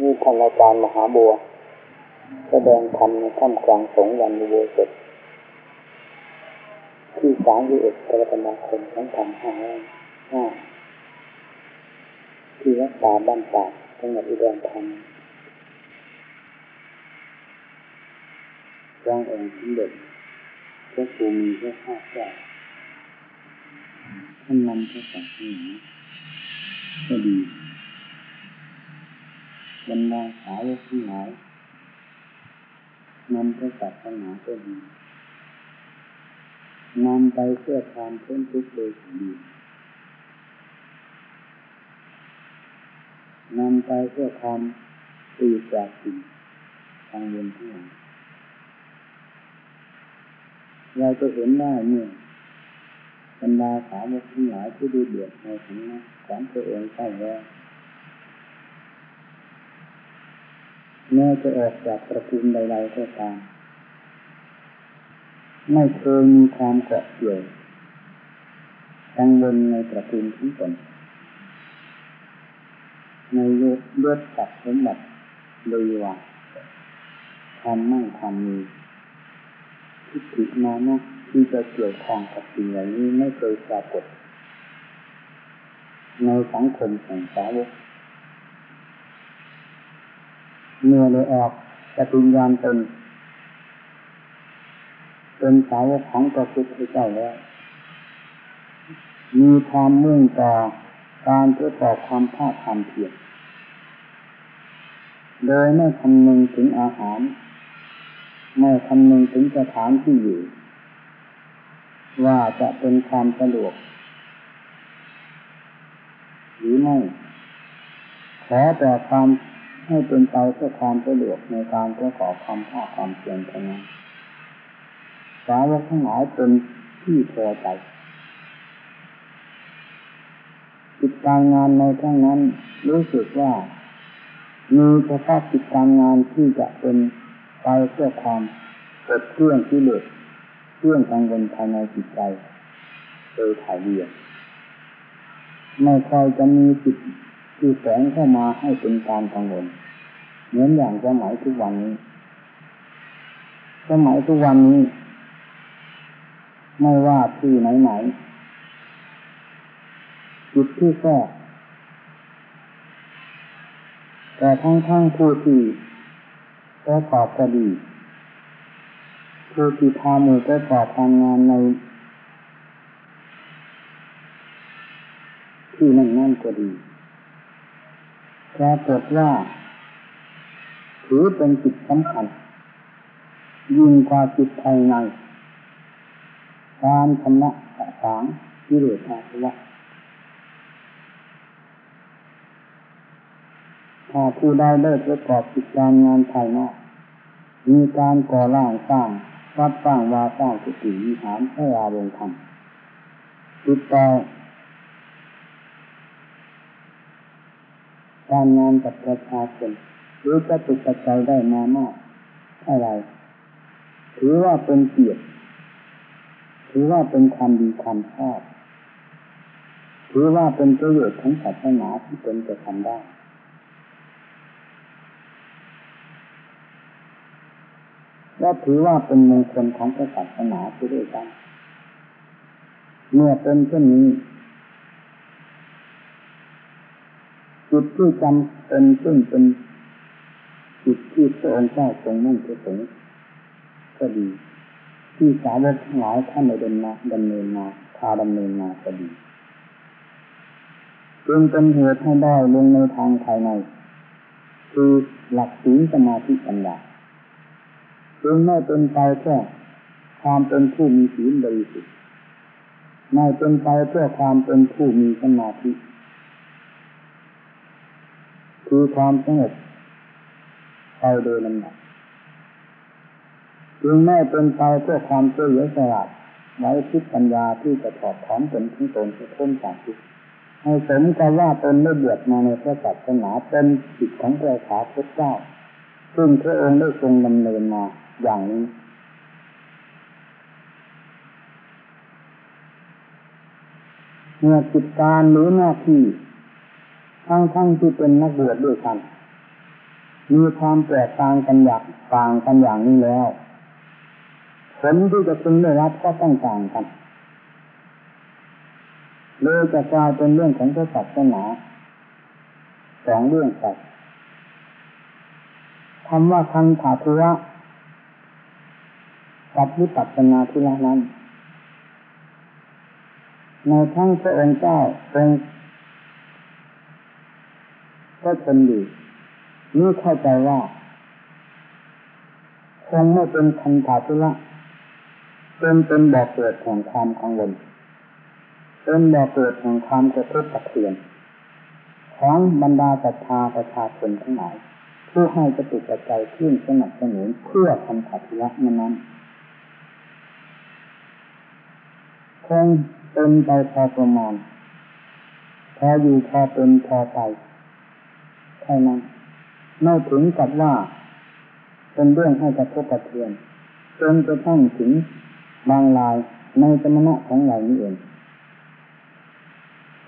นี่ท่านอาจารย์มหาบัว แสดงธรรมในท่ามกลางสงวันอุโบสถที่สามสิบเอ็ดกรกฎาคมสองพันห้าห้าที่วัดป่าบ้านป่าจังหวัดอุดรธานีร่างองค์สมเด็จพระภูมิพระภาคเจ้าท่านนำพระศาสนาก็ดี บรรดาสาวกทั้งหลายนำพระศาสนาก็ดีนำไปเพื่อความพ้นทุกข์โดยดีนำไปเพื่อความตีจากสิ่งทางเวนทั้งหลายเราจะเห็นได้เนี่ยบรรดาสาวกทั้งหลายที่ดูเดือดในสำนักของตัวเองใช่แล้ว แม้จะออกจากตระกูลใดๆก็ตาม ไม่เคยมีความเกาะเกี่ยวกังวลในตระกูลทั้งตนในเลือดตัดสมบัติเลยว่าความมั่งความมีทิฏฐิมานะที่จะเกี่ยวข้องกับสิ่งเหล่านี้ไม่เคยปรากฏในสังคมแห่งสาวก เมื่อเลยออกปฏิญญาณตนเป็นสาวกของพระพุทธเจ้าแล้วมีความมุ่งต่อการประกอบความภาคความเพียรโดยไม่คำนึงถึงอาหารไม่คำนึงถึงสถานที่อยู่ ว่าจะเป็นความสะดวก หรือไม่ขอแต่ความ ให้เป็นไปเพื่อความสะดวกในการประกอบความภาคความเพียรเท่านั้นสาวกทั้งหลายเป็นที่พอใจกิจการงานในครั้งนั้นรู้สึกว่า มีเฉพาะกิจการงานที่จะเป็นไปเพื่อความเกิดเครื่องที่เหลือเครื่องกังวลภายในจิตใจโดยถ่ายเดียไม่ค่อยจะมีจิต ที่แฝงเข้ามาให้เป็นการกังวลเหมือนอย่างสมัยทุกวันนี้ สมัยทุกวันนี้ ไม่ว่าที่ไหนไหนจิตที่แท้แต่ทั้งทั้งผู้ที่ประกอบคดีผู้ที่ทำมือประกอบทำงานในที่นั่นนั่นก็ดี ปรากฏว่าถือเป็นจิตสำคัญ ยิ่งกว่าจิตภายใน การชำระสะสางที่เหลือาสวะถ้าผู้ใดได้ประกอบกิจการงานภายนอก มีการก่อร่างสร้างวัดสร้างวาสร้างสุติวิหารให้อาลงธรรมติดต่อ การงานกับประชาชนหรือจะตุกใจได้มามากเท่าไร ถือว่าเป็นเกียรติถือว่าเป็นความดีความชอบถือว่าเป็นประโยชน์ของศาสนาที่ตนจะทำได้และถือว่าเป็นมงคลของศาสนาที่ด้วยกันเมื่อเป็นเช่นนี้ จุดที่จำเป็นซึ่งเป็นจุดที่พระองค์เจ้าทรงมุ่งประสงค์ก็ดี ที่สาวกทั้งหลายท่านได้ดำเนินดำเนินมาพาดำเนินมาก็ดีจึงเป็นเหตุให้ได้ลงในทางภายใน คือหลักศีลสมาธิปัญญาจึงไม่เป็นไปแค่ความเป็นผู้มีศีลบริสุทธิ์ไม่เป็นไปเพื่อความเป็นผู้มีสมาธิ คือความสงบไปโดยลำดับจึงไม่เป็นไปเพื่อความเฉลียวฉลาดไว้คิดปัญญาที่จะถอดถอนตนทั้งตนที่พ้นจากทุกข์ให้สมกับว่าตนได้เดือดมาในพระศาสนาเป็นจิตของพระสาพุทธเจ้า ซึ่งพระองค์ได้ทรงดำเนินมาอย่างนี้ เมื่อกิจการหรือหน้าที่ ทั้งทั้งที่เป็นนักเบวชด้วยกันมีความแตกต่างกันอย่างต่างกันอย่างนี้แล้วผลที่จะพึงได้รับก็ต้องต่างกันเลยจะกลายเป็นเรื่องของพระศาสนาสองเรื่องไปคำว่าคันถาธุระกับวิปัสสนาธุระนั้นในทั้งพระองค์เจ้าเป็น ก็ทนอยู่นี่เข้าใจว่าคงไม่เป็นคันถาธุระเป็นเป็นบ่อเกิดแห่งความกังวลเป็นบ่อเกิดแห่งความกระทบกระเทือนของบรรดาศรัทธาประชาชนทั้งหลายผู้ให้จะติดใจขึ้นสนับสนุนเพื่อทำขัดละนั้นคงเป็นไปพอประมาณพออยู่พอเป็นพอไป แค่นั้นไม่ถึงกับว่า เป็นเรื่องให้กระทบกระเทือนจนกระทั่งถึงบางลายในสมณะของเรานี้เอง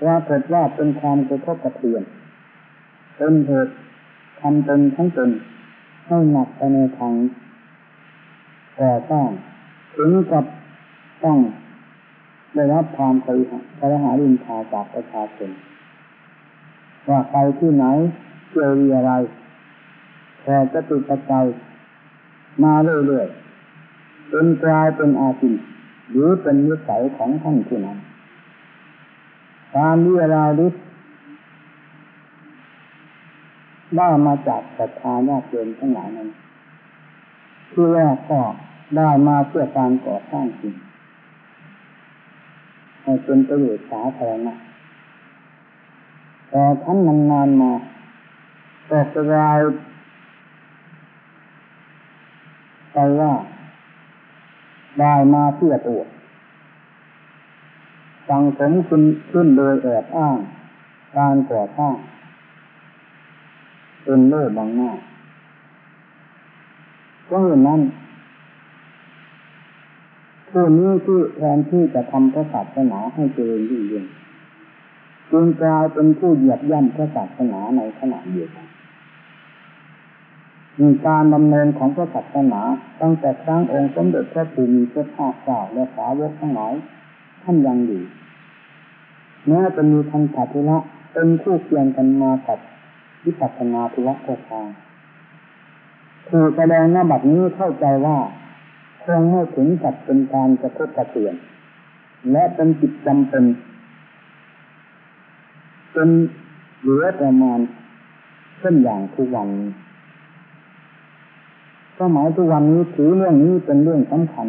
ว่าเกิดว่าเป็นความกระทบกระเทือนเป็นเหตุทำตนทั้งตนให้หนักไปในทางก่อสร้างถึงกับต้องได้รับความเคยกระหารินทาจากประชาชนว่าไปที่ไหน เจออะไรแต่จะติดใจมาเรื่อยๆจนกลายเป็นอาชีพหรือเป็นนิสัยของท่านที่นั้นการวิราลิศได้มาจากศรัทธาญาติโยมทั้งหลายนั้นคือแรกก็ได้มาเพื่อการก่อสร้างสิ่งให้เป็นประโยชน์สาธารณะแต่ท่านนานๆมา ก็กลายไปว่าได้มาเพื่อตัวสังสมขึ้นขึ้นโดยแอบอ้างการก่อสร้างเป็นเล่บางหน้าก็เห็นนั้นผู้นี้ที่แทนที่จะทำพระศาสนาให้เจริญยิ่งยิ่งจึงกลายเป็นผู้เหยียบย่ำพระศาสนาในขณะเดียวกัน มีการดำเนินของพระศาสนาตั้งแต่ครั้งองค์สมเด็จพระภูมิพระภาคเจ้าและสาวกทั้งหลายท่านยังอยู่แม้จะมีทันถาธุระเป็นคู่เคียงกันมากับวิปัสสนาธุระก็ตามคือแสดงหน้าบัดนี้เข้าใจว่าคงไม่ถึงกับเป็นการกระทบกระเทือน และเป็นจิตจำเป็นเป็นเหลือประมาณเช่นอย่างทุกวันก็ หมายทุกวันนี้ถือเรื่องนี้เป็นเรื่องสำคัญ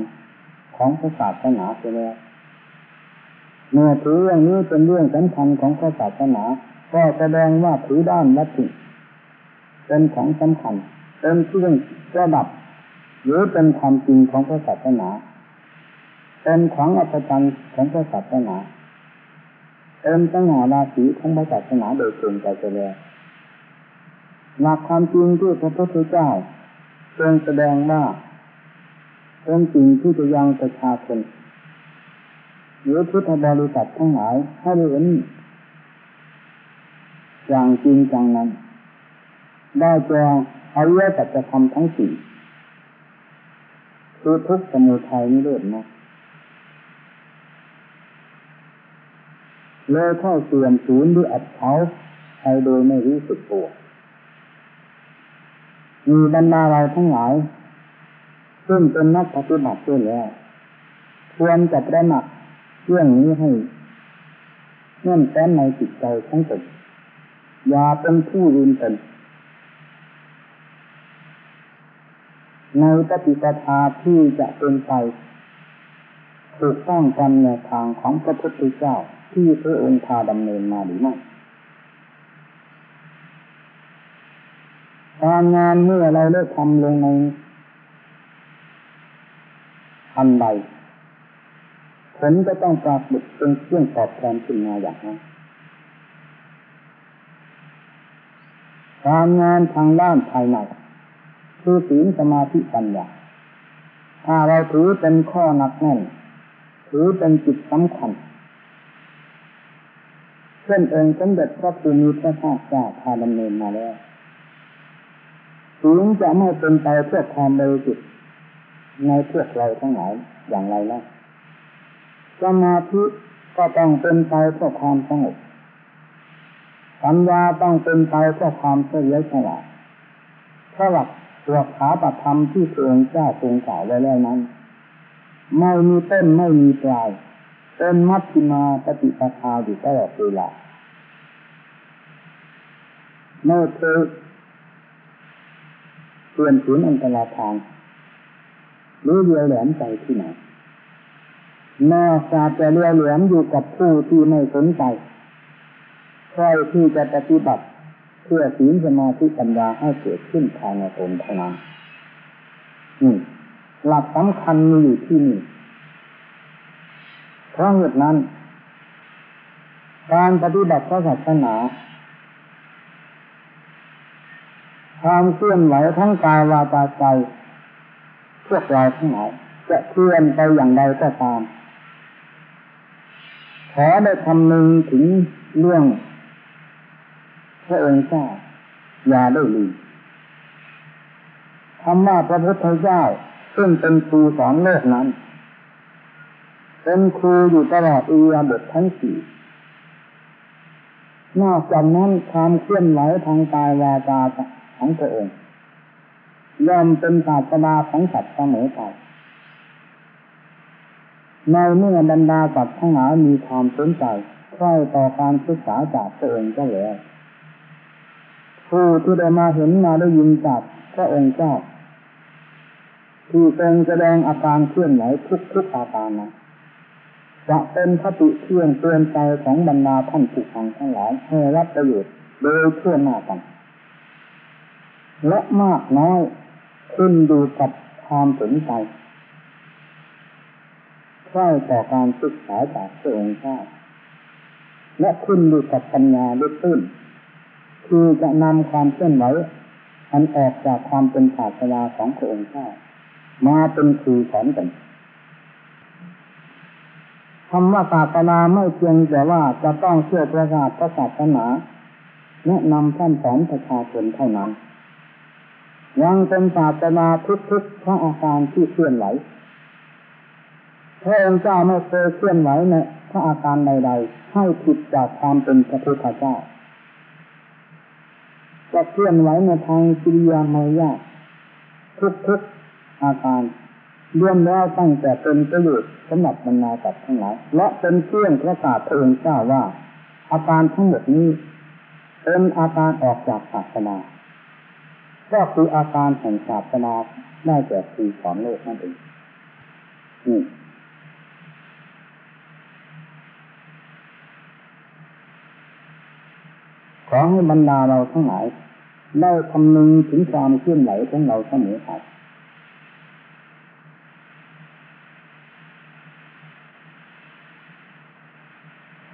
ของศาสนาไปแล้วเมื่อถือเรื่องนี้เป็นเรื่องสำคัญของศาสนา ก็แสดงว่าถือด้านวัตถุเป็นของสำคัญเป็นเครื่องระดับ หรือเป็นความจริงของศาสนา เป็นของอัศจรรย์ของศาสนาเป็นตั้งหาราศีของศาสนาโดยตรงไปเลยหลักความจริงที่พระพุทธเจ้า ทรงแสดงว่าเป็นสิ่งที่จะยังประชาชนหรือพุทธบริษัททั้งหลายให้เห็นอย่างจริงจังนั้น ได้แก่อริยสัจธรรมทั้งสี่คือทุกสมุทัยนิโรธนะเลยเข้าเสื่อมศูนย์ด้วยอัดเขาไปโดยไม่รู้สึกตัว มีบรรดาเราทั้งหลาย ซึ่งเป็นนักปฏิบัติด้วยแล้วควรจะระหนักเรื่องนี้ให้เนื่อนแฟ้นในจิตใจทั้งตนอย่าเป็นผู้ลืมตนในปฏิปทาที่จะเป็นไปถูกต้องกันในทางของพระพุทธเจ้าที่พระองค์พาดำเนินมาหรือไม่ การงานเมื่อเราได้ทำลงในอันใดผลก็ต้องปรากฏเป็นเครื่องตอบแทนขึ้นมาอย่างนั้นการงานทางด้านภายในคือศีลสมาธิปัญญาถ้าเราถือเป็นข้อหนักแน่น ถือเป็นจิตสำคัญเช่นเองสมเด็จพระภูมิพระภาคเจ้าพาดำเนินมาแล้ว ถึงจะไม่เป็นไปเพื่อความบริสุทธิ์ในพวกเราทั้งหลายอย่างไรแล้วสมาธิก็ต้องเป็นไปเพื่อความสงบปัญญาต้องเป็นไปเพื่อความเฉลียวฉลาดเพราะหลักตัวขาปธรรมที่พระองเจ้าทรงกล่าวไว้แล้วนั้น ไม่มีต้นไม่มีปลายเป็นมัชฌิมาปฏิปทาอยู่ตลอดเวลาเมื่อเธอ เปลี่ยนผืนย์อันตรธานหรือเรียวแหลมใจที่ไหนนอกจากจะเรียวแหลมอยู่กับผู้ที่ไม่สนใจใครที่จะปฏิบัติเพื่อศีลสมาธิปัญญาให้เกิดขึ้นภายในตนเท่านั้นนี่หลักสำคัญมีอยู่ที่นี่เพราะเหตุนั้น การปฏิบัติพระศาสนา ความเคลื่อนไหวทั้งกายวาจาใจพวกเราทั้งหลายจะเคลื่อนไปอย่างใดก็ตามขอได้คำนึงถึงเรื่องพระองค์เจ้าอย่าได้ลืมคำว่าพระพุทธเจ้าซึ่งเป็นครูสอนโลกนั้น เป็นครูอยู่ตลอดอุยาบททั้งสี่นอกจากนั้นความเคลื่อนไหวทางกายวาจา ของตัวเองยอมเป็นศาสดาของสัตว์เสมอไปในเมื่อบรรดาสัตว์ทั้งหลายมีความสนใจใคร่ต่อการศึกษาจากตัวเองก็แล้วผู้ที่ได้มาเห็นมาได้ยินจากพระองค์เจ้าที่ทรงแสดงอาการเคลื่อนไหวทุกทุกอาการนะจะเป็นคติเชื่อนเตือนใจของบรรดาท่านผู้ฟังทั้งหลายให้รับประโยชน์โดยเชื่อหน้ากัน และมากน้อยขึ้นดูกับความสนใจใช่ต่อการศึกษาจากพระองค์เจ้าและขึ้นดูกับปัญญาลึกตื้นคือจะนำความเคลื่อนไหวอันออกจากความเป็นศาสนาของพระองค์เจ้ามาเป็นครูสอนกันคำว่าศาสนาไม่เพียงแต่ว่าจะต้องเชื่อประกาศพระศาสนาแนะนำท่านสอนประชาชนเท่านั้น ยังเป็นศาสนาทุกๆพระอาการที่เคลื่อนไหวพระองค์เจ้าไม่เคยเคลื่อนไหวในพระอาการใดๆให้ผิดจากความเป็นพระพุทธเจ้าจะเคลื่อนไหวในทางกิริยามารยาทุกๆอาการเรื่องแล้วตั้งแต่เป็นประโยชน์สำหรับบรรดาสัตว์ทั้งหลายและเป็นเครื่องประกาศพระองค์เจ้าว่า อาการทั้งหมดนี้เป็นอาการออกจากศาสนา ก็คืออาการแห่งศาสนาได้แก่คือสอนโลกนั่นเองนี่ขอให้บรรดาเราทั้งหลายได้คำนึงถึงความเคลื่อนไหวของเราเสมอไป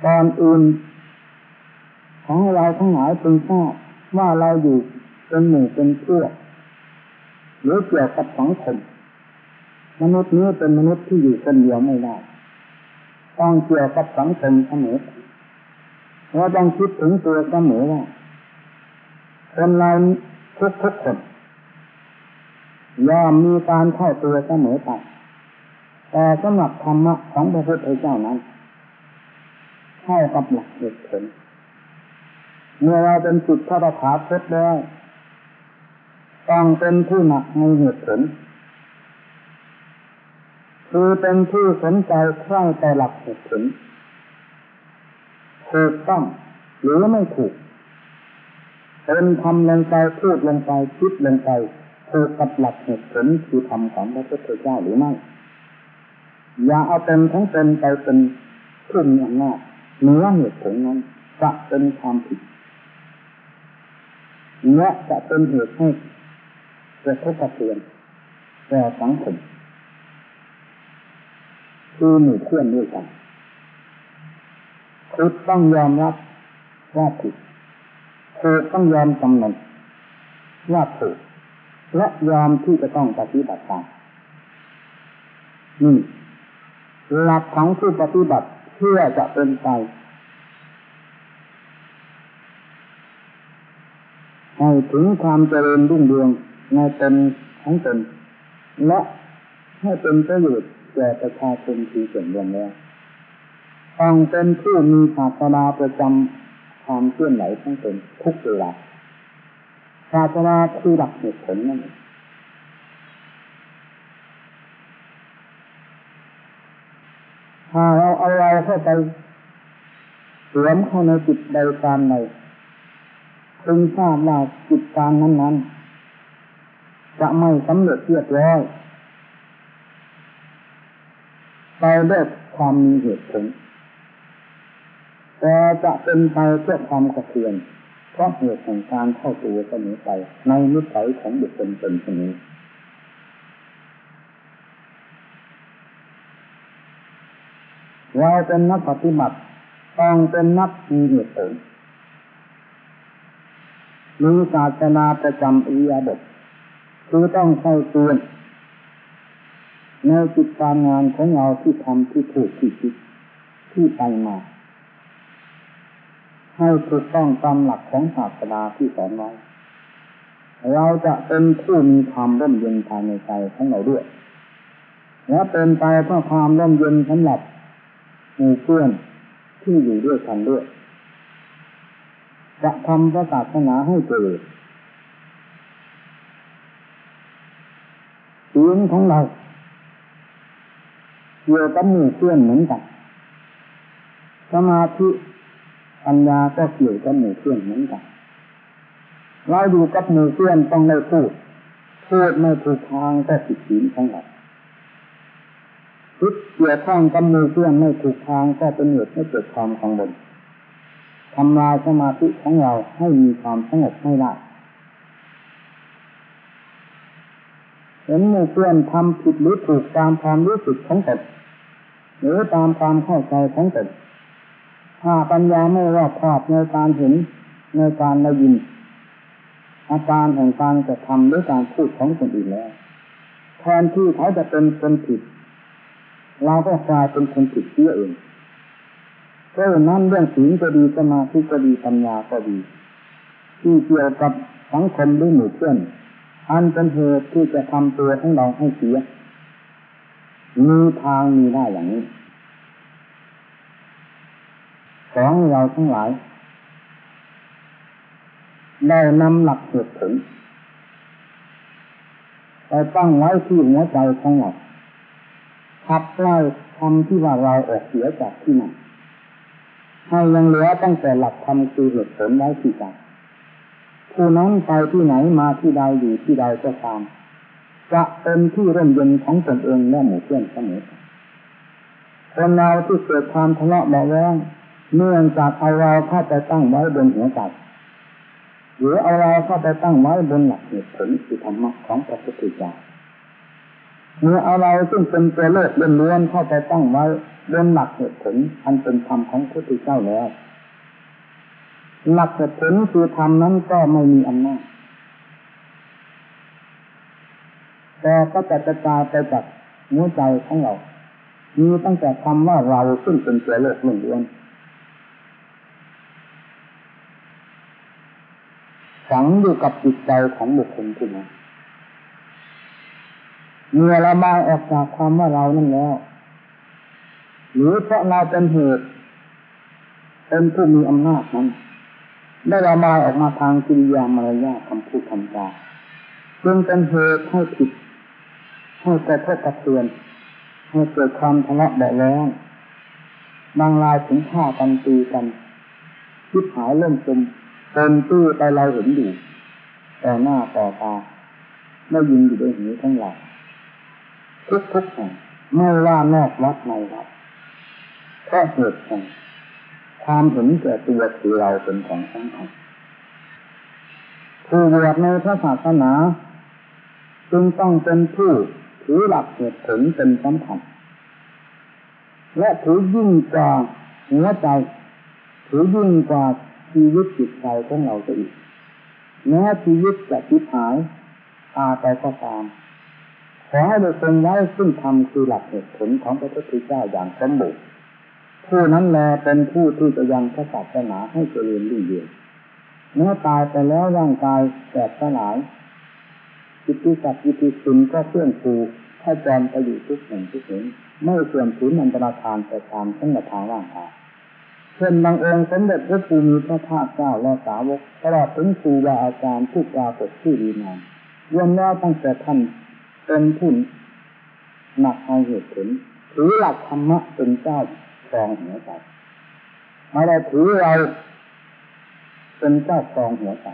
ก่อนอื่น ของเราทั้งหลายเพึงทราบว่าเราอยู่ เป็นหมู่เป็นเพื่อหรือเกี่ยวกับสังคมมนุษย์นี้เป็นมนุษย์ที่อยู่คนเดียวไม่ได้ต้องเกี่ยวกับสังคมเสมอเราต้องคิดถึงตัวเสมอว่าคนเราทุกทุกคนย่อมมีการเข้าตัวเสมอไปแต่สำหรับธรรมะของพระพุทธเจ้านั้นเข้ากับหลักเหตุผลเมื่อเราเป็นจิตพระธาตุแล้ว ต้องเป็นผู้หนักในเหตุผลคือเป็นผู้สนใจใคร่แต่หลักเหตุผลถูกต้องหรือไม่ถูกเป็นทำลงไปพูดลงไปคิดลงไปถูกกับหลักเหตุผลคือธรรมของพระพุทธเจ้าหรือไม่ อย่าเอาเป็นทั้งเป็นไปเป็นผู้มีอำนาจเหนือเหตุผลนั้นจะเป็นความผิดและจะเป็นเหตุให้ กระทบกระเทือนแก่สังคมคือหมู่เพื่อนด้วยกันคือต้องยอมรับว่าผิดคือต้องยอมกำหนดว่าถูกและยอมที่จะต้องปฏิบัติตามนี่หลักของผู้ปฏิบัติเพื่อจะเป็นไปให้ถึงความเจริญรุ่งเรือง ในตนของตนและให้เป็นประโยชน์แก่ประชาชนที่ส่วนรวมแล้วต้องเป็นผู้มีศาสนาประจำความเคลื่อนไหวของตนทุกเวลาศาสนาคือหลักเหตุผลนั่นเองถ้าเราเอาเราเข้าไปสวมเข้าในจิตใดการใดพึงทราบว่าจิตการนั้นๆ จะไม่สำเร็จเรียบร้อยไปด้วยความมีเหตุผลแต่จะเป็นไปเพื่อความกระเทือนเพราะเหตุแห่งการเข้าตัวเสมอไปในนิสัยของบุคคลเป็นชนี้เราเป็นนักปฏิบัติต้องเป็นนักมีเหตุผลมีศาสนาประจำอิยาบท คือต้องเข้าตัวในจิตการงานของเราที่ทำที่ถูกที่คิดที่ไปมาให้ถูกต้องตามหลักของศาสนาที่สอนไว้ เราจะเป็นผู้มีความร่มเย็นภายในใจของเราด้วย และเป็นไปเพื่อความร่มเย็นสำหรับหมู่เพื่อนที่อยู่ด้วยกันด้วย จะทำพระศาสนาให้เกิด เสียงของเราเกี่ยวกับมู่เพื่อนเหมือนกันสมาธิปัญญาก็เกี่ยวกับมู่เพื่อนเหมือนกันเราอยู่กับมู่เพื่อนต้องได้พูดพูดไม่ถูกทางก็ผิดศีลของเราคิดเกี่ยวข้องกับมือเพื่อนไม่ถูกทางก็เป็นเหตุให้เกิดความกังวลทำลายสมาธิของเราให้มีความสงบไม่ได้ เห็นมือเพื่อนทำผิดหรือถูกตามความรู้สึกของตนหรือตามความเข้าใจของตนถ้าปัญญาไม่รอบคอบในการเห็นในการได้ยิน อาการแห่งการจะทำหรือการพูดของคนอื่นแล้วแทนที่เขาจะเป็นคนผิด เราก็กลายเป็นคนผิดเชื่อเองเพราะนั้นเรื่องศีลก็ดีสมาธิก็ดีปัญญาก็ดี ที่เกี่ยวกับสังคมหรือหมู่เพื่อน อันเป็นเหตุที่จะทำตัวของเราให้เสีย มีทางมีได้อย่างนี้ ของเราทั้งหลาย ได้นำหลักเหตุผลไปตั้งไว้ที่หัวใจของเราขับไล่คำที่ว่าเราออกเสียจากที่นั่นให้ยังเหลือตั้งแต่หลักธรรมคือเหตุผลไว้ที่ใจ ผู้นั้นไปที่ไหนมาที่ใดอยู่ที่ใดก็ตามจะเป็นที่ร่มเย็นของตนเองและหมู่เพื่อนเสมอคนเราที่เกิดความทะเลาะเบาแวงเนื่องจากเอาเราเข้าไปตั้งไว้บนหัวใจหรือเอาเราเข้าไปตั้งไว้บนหลักเหตุผลคือธรรมะของพระพุทธเจ้าเมื่อเอาเราซึ่งเป็นตัวเลิศล้วนๆเข้าไปตั้งไว้บนหลักเหตุผลอันเป็นธรรมของพระพุทธเจ้าแล้ว หลักเหตุผลคือธรรมนั้นก็ไม่มีอำนาจแต่ก็จะกระจายไปจากหัวใจของเรา มีตั้งแต่คำว่าเราซึ่งเป็นตัวโลกล้วนฝังอยู่กับจิตใจของบุคคลผู้นั้นเมื่อระบายออกจากความว่าเรานั่นแล้ว หรือเพราะเราเป็นเหตุเป็นผู้มีอำนาจนั้น ได้ระบายออกมาทางกิริยามารยาคำพูดคำจาจึงเป็นเหตุให้ผิดให้กระทบกระเทือนให้เกิดความทะเลาะเบาแว้งบางรายถึงฆ่ากันตีกันคิดหายเริ่มจมเป็นตื้อไปเราเห็นอยู่ต่หน้าต่อตาไม่ยินอยู่ด้วยหูทั้งหลายทุกทุกแห่งไม่ว่านอกวัดในวัดเพราะเหตุแห่ง ความเห็นแก่ตัวคือเราเป็นของสำคัญผู้บวชในพระศาสนาจึงต้องเป็นผู้ถือหลักเหตุผลเป็นสำคัญและถือยิ่งกว่าหัวใจ ถือยิ่งกว่าชีวิตจิตใจของเราจะอีกแม้ชีวิตจะทิพหายตาไปก็ตามขอให้เราทรงไว้ซึ่งธรรมคือหลักเหตุผลของพระพุทธเจ้าอย่างสมบูรณ์ ผู้นั้นแลเป็นผู้ที่จะยังพระศาสนาให้เจริญรุ่งเรืองเมื่อตายไปแล้วร่างกายแตกสลายจิตติสัตจิตติสุนก็เพื่อนฟูให้จอมไปอยู่ทุกแห่งทุกแห่งไม่เสื่อมสูญอันตรธานไปตามทั้งทางร่างกายเช่นบางองค์สมเด็จพระภูมิพระภาคเจ้าและสาวกตลอดถึงครูบาอาจารย์ผู้ปรากฏที่ดีงามรวมแล้วตั้งแต่ท่านเป็นผู้หนักเอาเหตุผลถือหลักธรรมะเป็นเจ้า ครองหัวใจไม่ได้ถือเราเป็นเจ้าครองหัวใจ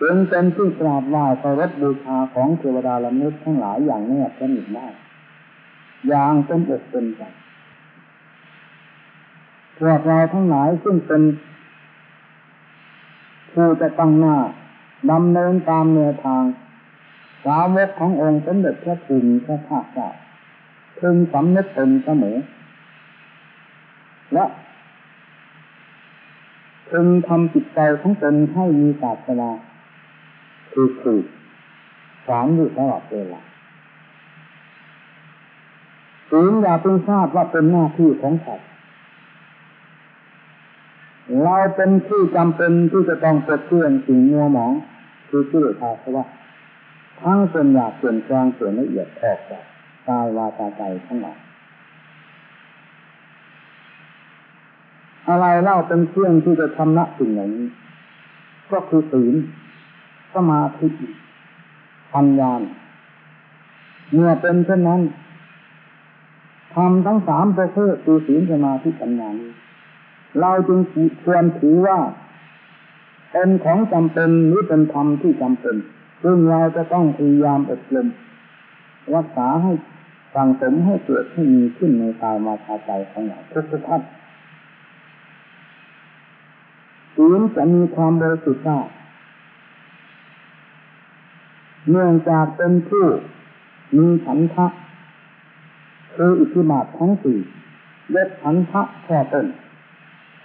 จึงเป็นที่กราบไหว้เคารพบูชาของเทวดาละมุดทั้งหลายอย่างแนบสนิทได้อย่างเป็นอกเป็นใจพวกเราทั้งหลายซึ่งเป็นผู้จะตั้งหน้าดำเนินตามแนวทาง สาวกขององค์สมเด็จพระภูมิพระภาคเจ้าพึงสำนึกตนเสมอ และพึงทำจิตใจของตนให้มีศาสนาคือคือสอนอยู่ตลอดเวลาถึงอย่าเพิ่งทราบว่าเป็นหน้าที่ของใครเราเป็นที่จำเป็นที่จะต้องปลดเปลื้องสิ่งมัวหมองคือชื่อภาสวะทั้งส่วนหยาบส่วนกลางส่วนละเอียดออกจากกายวาจาใจทั้งหมด อะไรเล่าเป็นเครื่องที่จะทำละสิ่งอย่างนี้ ก็คือศีลสมาธิปัญญาเมื่อเป็นเช่นนั้นทำทั้งสามประเภทคือศีลสมาธิปัญญานี้เราจึงควรถือว่าเป็นของจำเป็นหรือเป็นธรรมที่จำเป็น ซึ่งเราจะต้องพยายามอบรมรักษาให้สั่งสมให้เกิดให้มีขึ้นในกายมาชาใจของเราทุกทุกท่าน ศีลจะมีความบริสุทธิ์ได้เนื่องจากเป็นผู้มีฉันทะคืออิทธิบาททั้งสี่เล็ดฉันทะแค่ต้น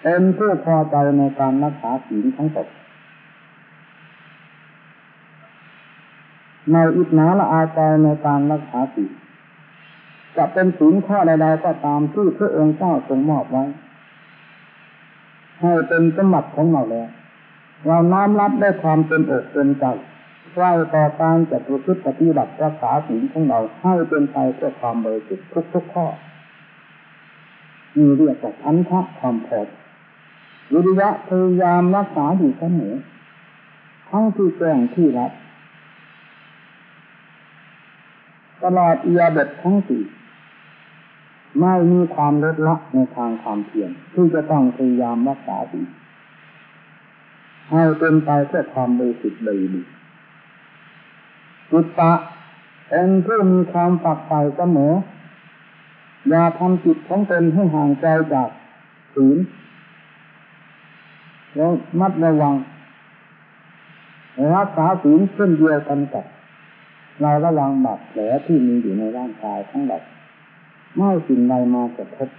เป็นผู้พอใจในการรักษาศีลทั้งตนในอิจนาละอาใจในการรักษาศีลจะเป็นศีลข้อใดๆก็ตามที่พระองค์เจ้าทรงมอบไว้ ให้เป็นสมบัติของเราแล้ว เราน้อมรับได้ความเป็นอกเป็นใจใกล้ต่อการจะประพฤติปฏิบัติรักษาศีลของเราให้เป็นไปเพื่อความบริสุทธิ์ทุกๆข้อมีเรียกว่าอันทะความพอวิริยะพยายามรักษาอยู่เสมอทั้งที่แจ้งที่รับตลอดเอียบททั้งสี่ ไม่มีความลดละในทางความเพียรที่จะต้องพยายามรักษาดีให้เป็นไปเพื่อความบริสุทธิ์เลยดีจิตตะเป็นผู้มีความฝักใฝ่เสมออย่าทำจิตของตนให้ห่างไกลจากศีลแล้วมัดระวังรักษาศีลเช่นเดียวกันกับเราระวังบาดแผลที่มีอยู่ในร่างกายทั้งหมด ไม่สิ่งใดมากระทบ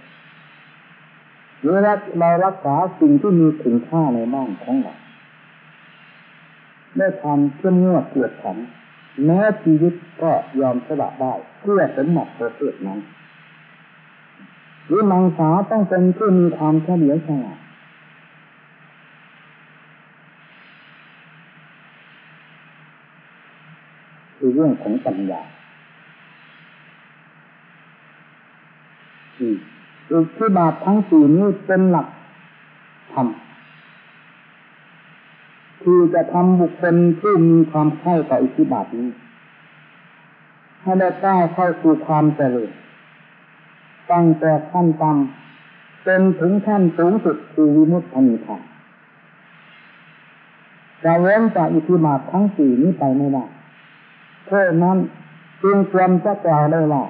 หรือเรารักษาสิ่งที่มีคุณค่าในบ้านของเราได้ทำเพื่องวดเกิดขันแม้ชีวิตก็ยอมสละได้เพื่อสมบัติประเสริฐนั้นหรือมังสาต้องเป็นผู้มีความเฉลียวฉลาดคือเรื่องของปัญญา คือที่บาททั้งสี่นี้เป็นหลักธรรมคือจะทำบุคคลที่มีความใคร่ต่ออิทธิบาทนี้ ให้ได้ก้าวเข้าสู่ความเจริญตั้งแต่ขั้นต่ำเป็นถึงขั้นสูงสุดคือวิมุตตินิพพานจะเว้นจากอิทธิบาททั้งสี่นี้ไปไม่ได้เพราะนั้นจึงควรจะกล่าวได้ว่า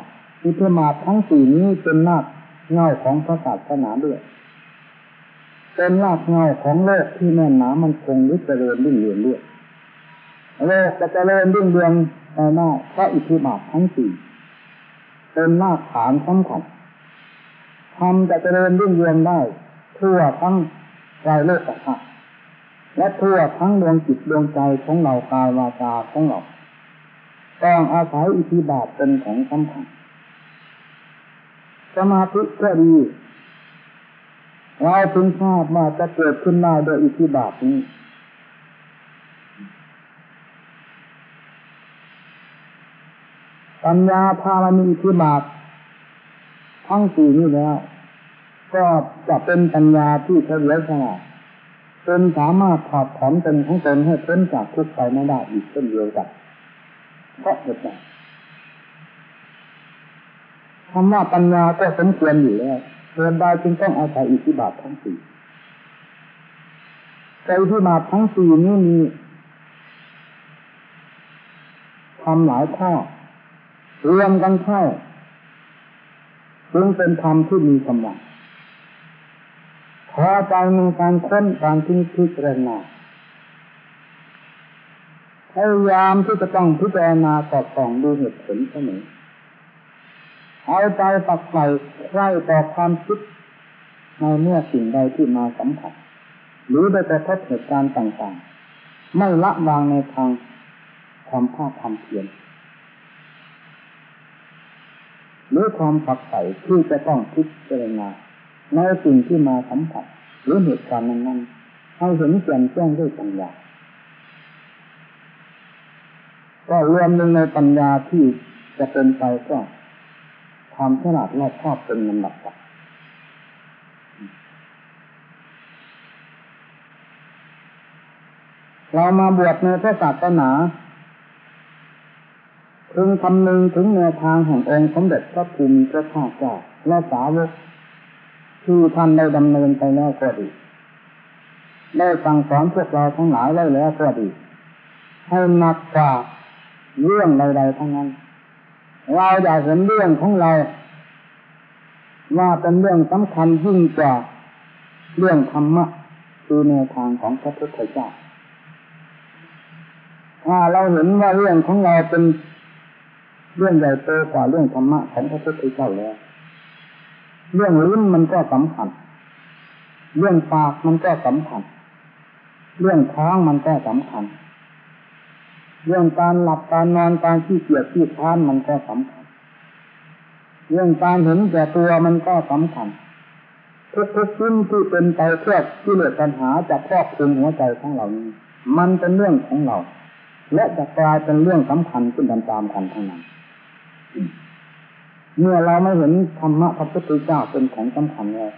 อิทธิบาททั้งสี่นี้เป็นนาคเงาของพระศาสนาด้วย เป็นรากเงาของโลกที่แน่นหนามันคงหรือเจริญรุ่งเรืองด้วยโลกจะเจริญรุ่งเรืองในหน้าพระอิทธิบาททั้งสี่เป็นรากฐานสำคัญทำจะเจริญรุ่งเรืองได้ทั่วทั้งใจโลกธาตุและทั่วทั้งดวงจิตดวงใจของเรากายวาจาของเราต้องอาศัยอิทธิบาทเป็นของสำคัญ สมาธิก็ดีเราพึงทราบว่าจะเกิดขึ้นได้โดยอิทธิบาทนี้ปัญญาพารามีที่บาททั้งสี่นี้แล้ว ก็จะเป็นปัญญาที่เฉลียวฉลาดจนสามารถถอดถอนตนของตนให้พ้นจากทุกข์ไปไม่ได้อีกเช่นเดียวกันเพราะเหตุใด คำว่าปัญญาก็สมควรอยู่แล้วเกิดได้จึงต้องอาศัยอิทธิบาททั้งสี่ใจที่บาททั้งสี่นี้มีทำหลายข้อรวมกันเข้าจึงเป็นธรรมที่มีกำลังพอใจในการค้นการทิ้งพิจารณาพยายามที่จะต้องพิจารณาสอดส่องดูเหตุผลเสมอ เอาใจปักใส่ใคร่ต่อความคิดในเมื่อสิ่งใดที่มาสัมผัส หรือได้กระทบเหตุการณ์ต่างๆ ไม่ละวางในทางความภาคความเพียรหรือความปักใส่ที่จะต้องพิจรณาในสิ่งที่มาสัมผัส หรือเหตุการณ์นั้นๆให้เห็นแจ่มแจ้งด้วยปัญญาก็รวมลงในปัญญาที่จะเป็นไปก็ ความฉลาดรอบครอบเป็นลำดับไปเรามาบวชในพระศาสนาพึงคำนึงถึงแนวทางแห่งองค์สมเด็จพระภูมิพระภาคเจ้าและสาวกที่ท่านได้ดำเนินไปแล้วก็ดี ได้สั่งสอนพวกเราทั้งหลายไว้แล้วก็ดี ให้หนักกว่าเรื่องใดๆทั้งนั้น เราอยากเห็นเรื่องของเรา ว่าเป็นเรื่องสำคัญยิ่งกว่าเรื่องธรรมะคือแนวทางของพระพุทธเจ้าถ้าเราเห็นว่าเรื่องของเราเป็นเรื่องใหญ่โตกว่าเรื่องธรรมะของพระพุทธเจ้าแล้ว เรื่องลิ้นมันก็สำคัญ เรื่องปากมันก็สำคัญ เรื่องท้องมันก็สำคัญ เรื่องการหลับการนอนการที่เกียจที่ท้านมันก็สำคัญ เรื่องการเห็นแก่ตัวมันก็สำคัญทุกทุกชิ้นที่เป็นไปเพื่อที่เหลือปัญหาจะครอบคลุมหัวใจของเรานี้ มันเป็นเรื่องของเรา และจะกลายเป็นเรื่องสำคัญขึ้นตามๆกันทั้งนั้น เมื่อเราไม่เห็นธรรมะพระพุทธเจ้าเป็นของสำคัญแล้ว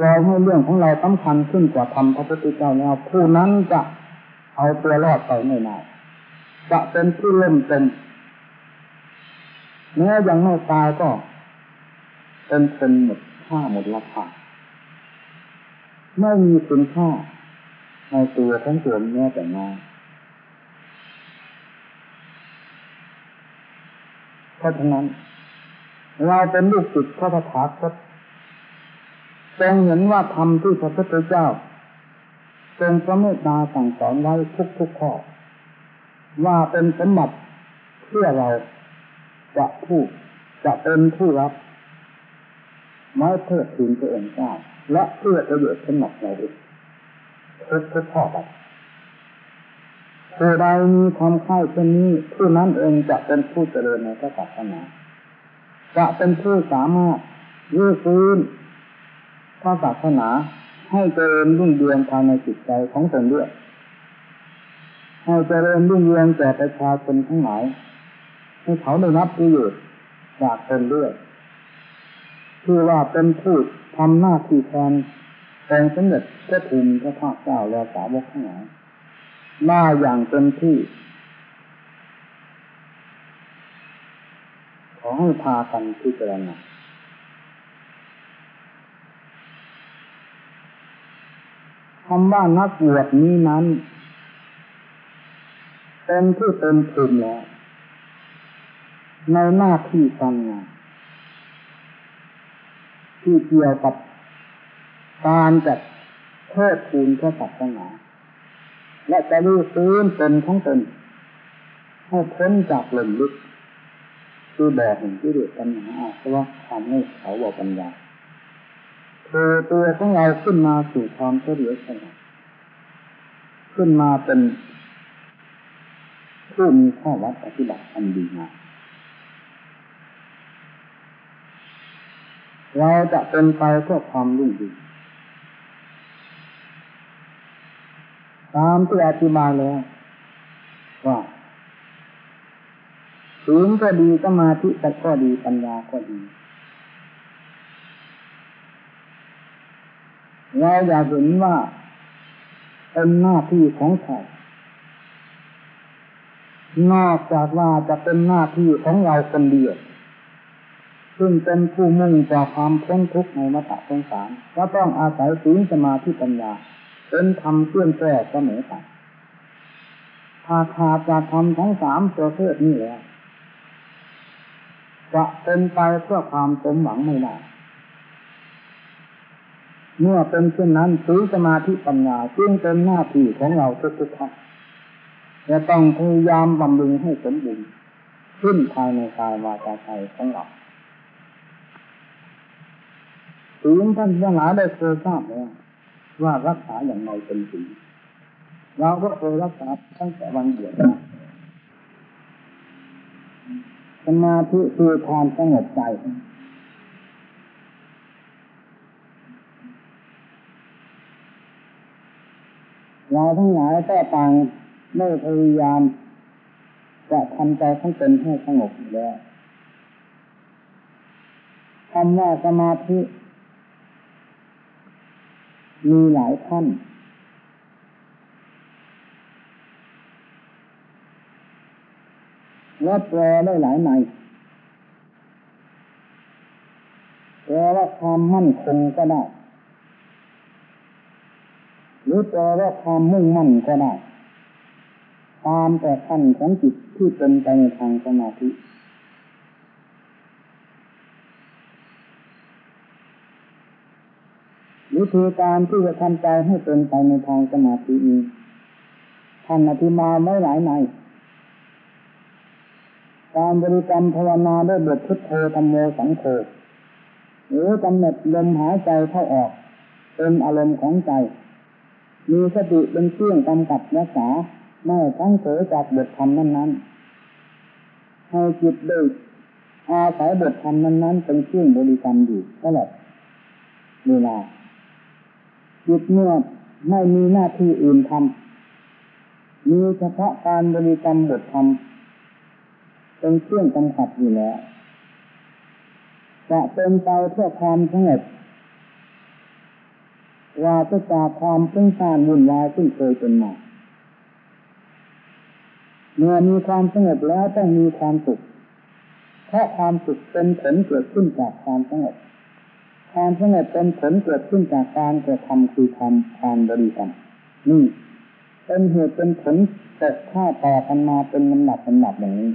เราให้เรื่องของเราสำคัญขึ้นกว่าธรรมพระพุทธเจ้าแล้วผู้นั้นจะเอาตัวรอดไปไม่นาน จะเป็นผู้เล่มเป็นแม้ยังไม่ตายก็เป็นเป็นหมดค่าหมดราคาไม่มีคุณค่าในตัวของตัวแม้แต่น้อยเพราะฉะนั้นเราเป็นลูกศิษย์พระธถาคตจงเห็นว่าธรรมที่พระพุทธเจ้าทรงพระเมตตาสั่งสอนไว้ทุกทุกข้อ ว่าเป็นสมบัติเพื่อเราจะผู้จะเป็นผู้รับไม่เพื่อถึงตัวเองได้และเพื่อประโยชน์สำหรับเราเองทุกทุกข้อไปผู้ใดมีความเข้าเช่นนี้ผู้นั้นเองจะเป็นผู้เจริญในพระศาสนาจะเป็นผู้สามารถยื้อฟื้นพระศาสนาให้เจริญรุ่งเรืองภายในจิตใจของตนด้วย ให้เจริญรุ่งเรืองแก่ประชาชนทั้งหลายให้เขาได้รับประโยชน์จากตนด้วยคือว่าเป็นผู้ทำหน้าที่แทนแทนสมเด็จพระภูมิพระภาคเจ้าและสาวกทั้งหลายมาอย่างเต็มที่ ขอให้พากันพิจารณาคำว่านักบวชนี้นั้น เป็นที่เต็มภูมิแล้วในหน้าที่การงานที่เกี่ยวกับการจัดเทิดทูนพระศาสนาและจะรู้ฟื้นตนของตนให้พ้นจากหล่มลึกคือแบบแห่งที่เดือดปัญหาเพราะว่าความไม่เขาบอกปัญญาเธอตัวของเราขึ้นมาสู่ความเฉลียวฉลาดขึ้นมาเป็น ผู้มีข้อวัดปฏิบัติอันดีงามเราจะเป็นไปเพื่อความรุ่งเรืองตามที่อธิบายแล้วว่าศีลก็ดีสมาธิก็ดีปัญญาก็ดีเราอยากเห็นว่าเป็นหน้าที่ของใคร นอกจากว่าจะเป็นหน้าที่ของเราคนเดียว ซึ่งเป็นผู้มุ่งต่อความพ้นทุกข์ในมตะสงสาร ก็ต้องอาศัยศีลสมาธิปัญญา เป็นธรรมเคลื่อนแปรเสมอไปถ้าขาดจากธรรมทั้งสามประเภทนี้แล้วจะเป็นไปเพื่อความสมหวังไม่ได้เมื่อเป็นเช่นนั้นศีลสมาธิปัญญาจึงเป็นหน้าที่ของเราทุกๆท่าน จะต้องพยายามบำรุงให้สมบูรณ์ขึ้นภายในกายวาจาใจของเราศีลท่านทั้งหลายได้เคยทราบแล้วว่ารักษาอย่างไรเป็นศีลเราก็เคยรักษาตั้งแต่วันเดียวสมาธิคือความสงบใจเราทั้งหลายก็ต่าง ไม่พยายามจะทำใจของตนให้สงบแล้วคำว่าสมาธิ มีหลายขั้นและแปลได้หลายในแปลว่าความมั่นคงก็ได้ หรือแปลว่าความมุ่งมั่นก็ได้ ตามแต่ขั้นของจิตที่เป็นไปในทางสมาธิวิธีการที่จะทำใจให้เป็นไปในทางสมาธินี้ท่านอธิมาไม่หลายในการบริกรรมภาวนาด้วยบทพุทโธธรรมโมสังโฆหรือกำหนดลมหายใจเข้าออก เป็นอารมณ์ของใจ มีสติเป็นเครื่องกำกับรักษา ไม่ทั้งเผยจากบทธรรมนั้นๆให้จิตได้อาศัยบทธรรมนั้นๆเป็นเครื่องบริกรรมอยู่ตลอดเวลาจิตเมื่อไม่มีหน้าที่อื่นทำมีเฉพาะการบริกรรมบทธรรมเป็นเครื่องกำกับอยู่แล้ว จะเป็นไปเพื่อความสงบว่าจะจากความฟุ้งซ่านวุ่นวายซึ่งเคยเป็นมา เมื่อมีความสงบแล้วต้องมีความสุขเพราะความสุขเป็นผลเกิดขึ้นจากความสงบความสงบเป็นผลเกิดขึ้นจากการกระทำคือทำความบริกรรมนี่เป็นเหตุเป็นผลตกข้าต่อกันมาเป็นลำดับลำดับอย่างนี้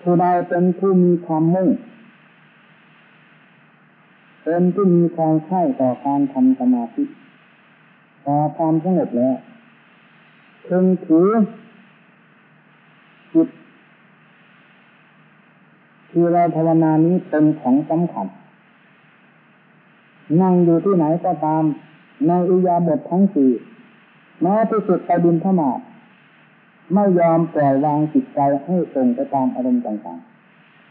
ผู้ใดเป็นผู้มีความมุ่งเป็นผู้มีความใช่ต่อการทำสมาธิต่อความสงบแล้ว พึงถือจิตคือเราภาวนานี้เป็นของสำคัญนั่งอยู่ที่ไหนก็ตามในอุยาบททั้งสี่แม้ที่สุดไปบินธมาศไม่ยอมปล่อยวางจิตใจให้ตรงไปตามอารมณ์ต่าง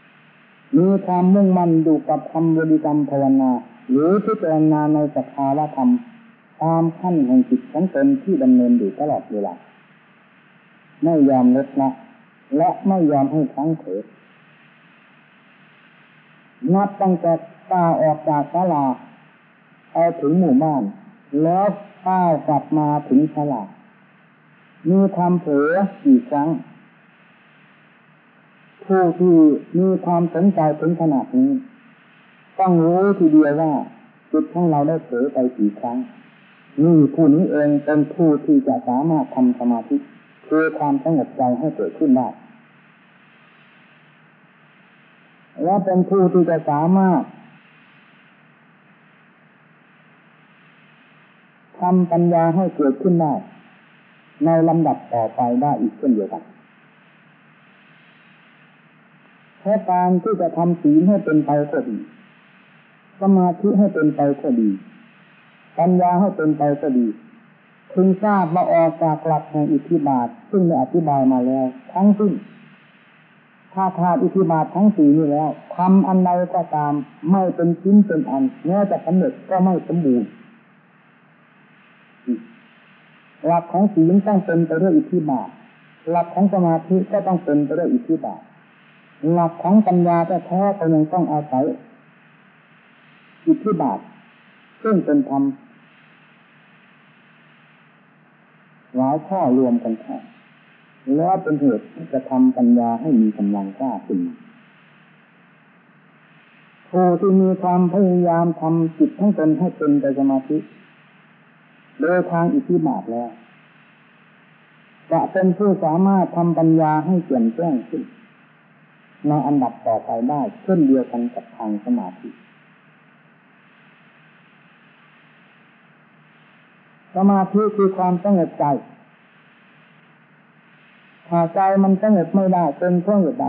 ๆ มีความมุ่งมั่นอยู่กับคำบริกรรมภาวนา หรือพิจารณาในสภาวะธรรมตามขั้นแห่งจิตของตนที่ดำเนินอยู่ตลอดเวลา ไม่ยอมลดละและไม่ยอมให้ทั้งเถิดนับตั้งแต่ก้าวออกจากศาลาไปถึงหมู่บ้าน แล้วก้าวกลับมาถึงศาลามีความเผลอกี่ครั้งผู้ที่มีความสนใจถึงขนาดนี้ต้องรู้ทีเดียวว่าจิตของเราได้เผลอไปกี่ครั้งนี่ผู้นี้เองเป็นผู้ที่จะสามารถทำสมาธิ คือความสงบใจให้เกิดขึ้นได้และเป็นผู้ที่จะสามารถทำปัญญาให้เกิดขึ้นได้ ในลำดับต่อไปได้อีกเช่นเดียวกันเพราะการที่จะทำศีลให้เป็นไปก็ดี สมาธิให้เป็นไปก็ดี ปัญญาให้เป็นไปก็ดี พึงทราบมาออกจากหลักแห่งอิทธิบาท ซึ่งได้อธิบายมาแล้ว ทั้งสิ้นถ้าขาดอิทธิบาททั้งสี่นี้แล้วทำอันใดก็ตามไม่เป็นชิ้นเป็นอันแม้จะสำเร็จก็ไม่สมบูรณ์หลักของศีลต้องเป็นไปด้วยอิทธิบาท หลักของสมาธิก็ต้องเป็นไปด้วยอิทธิบาท หลักของปัญญาแท้ๆก็ยังต้องอาศัยอิทธิบาทซึ่งเป็นธรรม หลายข้อรวมกันแท้แล้วเป็นเหตุที่จะทำปัญญาให้มีกำลังกล้าขึ้นผู้ที่มีความพยายามทำจิตทั้งตนให้เป็นไปสมาธิโดยทางอิทธิบาทแล้วจะเป็นผู้สามารถทำปัญญาให้เปลี่ยนแปลงขึ้นในอันดับต่อไปได้เช่นเดียวกันกับทางสมาธิ สมาธิคือความสงบใจถ้าใจมันสงบไม่ได้เป็นเพราะเหตุใด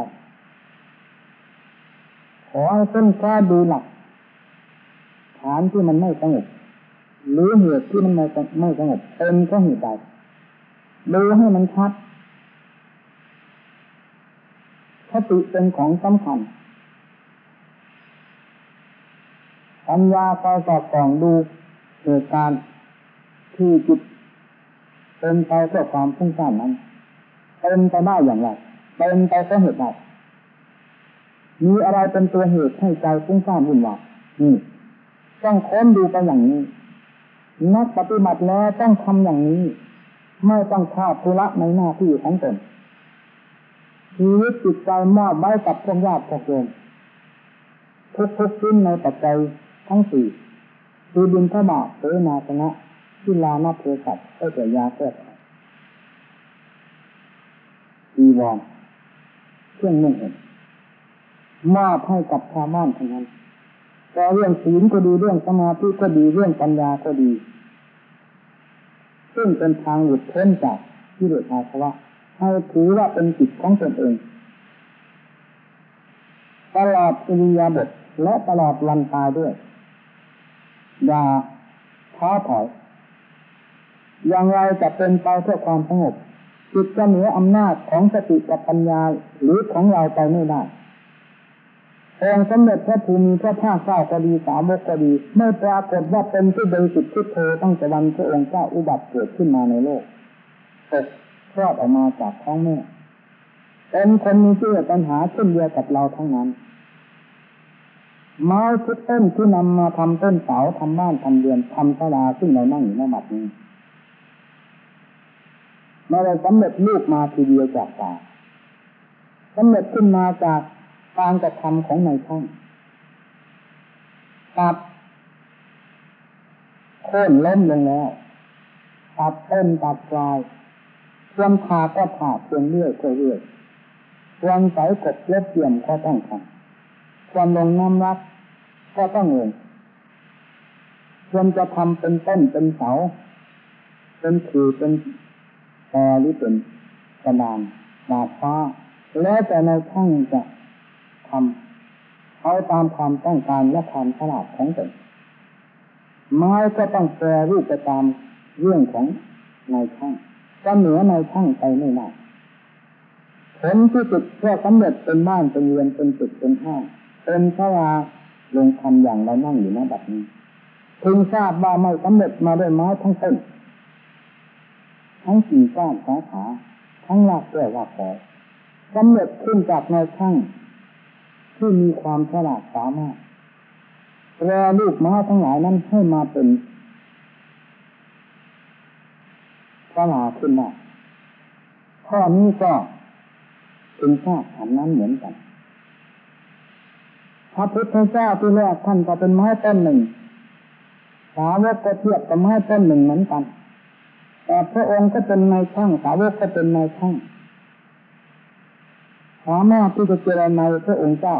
ขอให้ต้นกล้าดูหลักฐานที่มันไม่สงบหรือเหตุที่มันไม่ไม่สงบเป็นเพราะเหตุใดดูให้มันชัดสติเป็นของสำคัญปัญญาคอยสอดส่องดูเหตุการณ์ ที่จิตเป็นไปเพื่อความพุ่งซ่านนั้นเป็นไปได้อย่างไรเป็นไปเพราะเหตุใดมีอะไรเป็นตัวเหตุให้ใจพุ่งซ่านวุ่นวายนี่ต้องค้นดูไปอย่างนี้ นักปฏิบัติแล้วต้องทำอย่างนี้ ไม่ต้องข้าธุระในหน้าที่ของตนชีวิตจิตใจมอบไว้กับพวกญาติพวกโยมทุกทุกขึ้นในปัจจัยทั้งสี่คือบุญพระบาทเสนาสนะ ที่ลานาเพศัตก็จะยาแก้ไขจีวรเครื่องนุ่งห่มมอบให้กับชาวบ้านทั้งนั้นแต่เรื่องศีลก็ดีเรื่องสมาธิก็ดีเรื่องปัญญาก็ดี ซึ่งเป็นทางหลุดพ้นจากที่เหลืออาสวะให้ถือว่าเป็นจิตของตนเองตลอดอิริยาบถและตลอดวันตายด้วยอย่าท้อถอย อย่างไรจะเป็นไปเพื่อความสงบจิตจะเหนืออำนาจของสติกับปัญญาหรือของเราไปไม่ได้องค์สมเด็จพระภูมิพระภาคเจ้าก็ดีสาวกก็ดีไม่ปรากฏว่าเป็นที่บริสุทธิ์ที่เธอตั้งแต่วันพระองค์เจ้าอุบัติเกิดขึ้นมาในโลกตกคลอดออกมาจากท้องแม่เป็นคนมีเชื่อปัญหาเช่นเดียวกับเราทั้งนั้น ไม้ทุกต้นที่นำมาทำต้นเสาทำบ้านทำเรือนทำศาลาซึ่งเรานั่งอยู่ในบัดนี้ ไม่ได้สำเร็จลูกมาทีเดียวจากตาสำเร็จขึ้นมาจากการกระทำของนายช่างตัดโค่นล้มลงแล้วตัดต้นตัดปลายควรผ่าก็ผ่าเพียงเรื่อยเรื่อยควรใส่กบเล็บเตียมก็ต้องทำควรลงน้ำรักก็ต้องเงินควรจะทำเป็นต้นเป็นเสา เป็นคือเป็น ตอหรือเป็นกระดานดาดฟ้า แล้วแต่ในช่างจะทำเอาตามความต้องการและความฉลาดของตนไม้ก็ต้องแปรรูปไปตามเรื่องของนายช่างจะเหนือนายช่างไปไม่ได้ผลที่สุดแค่อสำเร็จเป็นบ้านเป็นเรือนเป็นตึกเป็นห้างเป็นพระราลงทำอย่างเรานั่งอยู่ณบัดนี้พึงทราบว่าไม่สำเร็จมาด้วยไม้ทั้งต้น ทั้งสี่ก้านสาขา ทั้งรากแก้วรากแก่สำเร็จขึ้นจากในช่างที่มีความฉลาดสามารถแปรลูกม้าทั้งหลายนั้นให้มาเป็นฉลาดขึ้นมาข้อนี้ก็ถึงทราบอันนั้นเหมือนกันพระพุทธเจ้าที่แรกท่านก็เป็นไม้ต้นหนึ่งสาวกก็เทียบกับไม้ต้นหนึ่งเหมือนกัน แต่พระองค์ก็เป็นนายช่างสาวกก็เป็นนายช่างสามารถที่จะเจริญในพระองค์เจ้า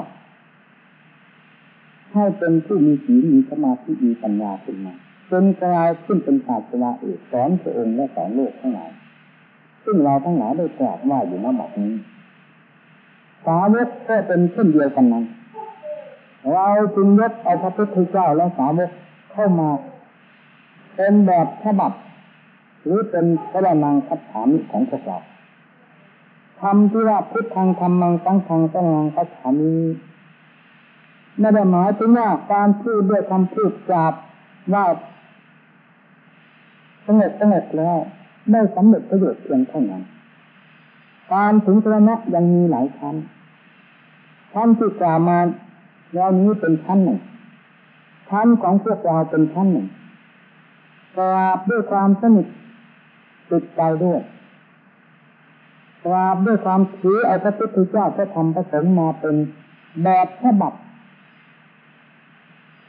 ให้เป็นผู้มีศีลมีสมาธิมีปัญญาขึ้นมาจนกลายขึ้นเป็นศาสนาเอกสอนพระองค์และสอนโลกทั้งหลายซึ่งเราทั้งหลายได้กราบไหว้อยู่ณบัดนี้สาวกก็เป็นเช่นเดียวกันนั้น เราจึงยกเอาพระพุทธเจ้าและสาวกเข้ามาเป็นแบบฉบับ หรือเป็นพระนางคัดถามิของพวกเราคำที่ว่าพุทธังธรรมังสังฆังสังฆังคัจฉามิไม่ได้หมายถึงว่าการพูดด้วยคำพูดกราบว่าสงบสงบแล้วได้สำเร็จประโยชน์เพียงเท่านั้นการถึงสรณะยังมีหลายชั้นชั้นที่กล่าวมาแล้วนี้เป็นชั้นหนึ่งชั้นของพวกเราเป็นชั้นหนึ่งกราบด้วยความสนิท ติดใจด้วยกราบด้วยความถือเอาพระพุทธเจ้าพระธรรมพระสงฆ์มาเป็นแบบฉบับ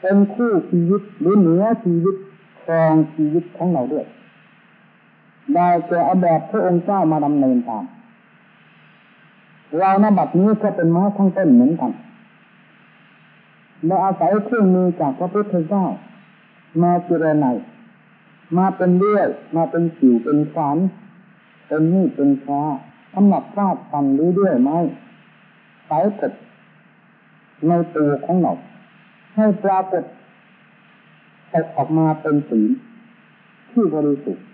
เป็นคู่ชีวิตหรือเหนือชีวิตครองชีวิตของเราด้วยได้จะเอาแบบพระองค์เจ้ามาดำเนินตามเราณบัดนี้ก็เป็นม้าทั้งต้นเหมือนกันเราอาศัยเครื่องมือจากพระพุทธเจ้ามาเจุรนัย มาเป็นเลือยมาเป็นสิวเป็นฝันเป็นนี่เป็นฟ้าสำหรับฟาดฟันรือด้วยไม้สายกดในตัวของเราให้ปรากฏออกมาเป็นสีที่บริสุทธิ์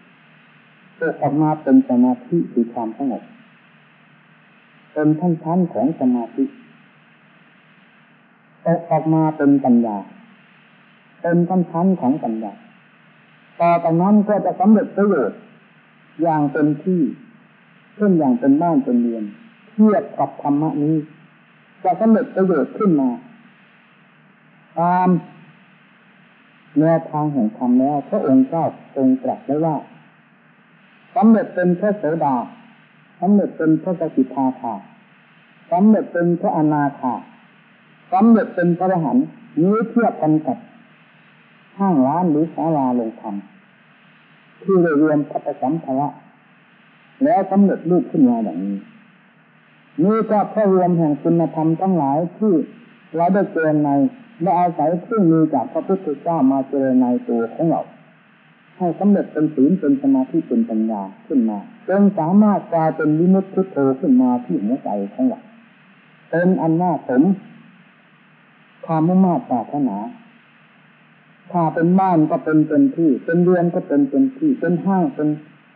ออกมาเป็นสมาธิคือความสงบเป็นท่านชั้นของสมาธิตกออกมาเป็นปัญญาเป็นท่านชั้นของปัญญา ต่อจากนั้นก็จะสำเร็จประโยชน์อย่างเต็มที่เช่นอย่างเป็นบ้านเป็นเรือนเทียบกับธรรมะนี้ จะสำเร็จประโยชน์ขึ้นมาตามแนวทางแห่งธรรมแล้วพระองค์เจ้าทรงตรัสไว้ว่าสำเร็จเป็นพระโสดาสำเร็จเป็นพระสกิทาคาสำเร็จเป็นพระอนาคาสำเร็จเป็นพระอรหันต์นี้เทียบกันกับ ห้างร้านหรือศาลาลงธรรมที่ได้รวมพระสัมภาระแล้วสำเร็จรูปขึ้นมาอย่างนี้นี่ก็พระรวมแห่งคุณธรรมทั้งหลายที่เราได้เจริญในและอาศัยเครื่องมือจากพระพุทธเจ้ามาเจริญในตัวของเราให้สำเร็จเป็นศีลเป็นสมาธิเป็นปัญญาขึ้นมาจนสามารถกลายเป็นวิมุตติโธขึ้นมาที่หัวใจของเราเป็นอันน่าสมความมุ่งมั่นปรารถนา ถ้าเป็นบ้านก็เป็นเป็นที่ เป็นเรือนก็เป็นเป็นที่ เป็นห้างเป็น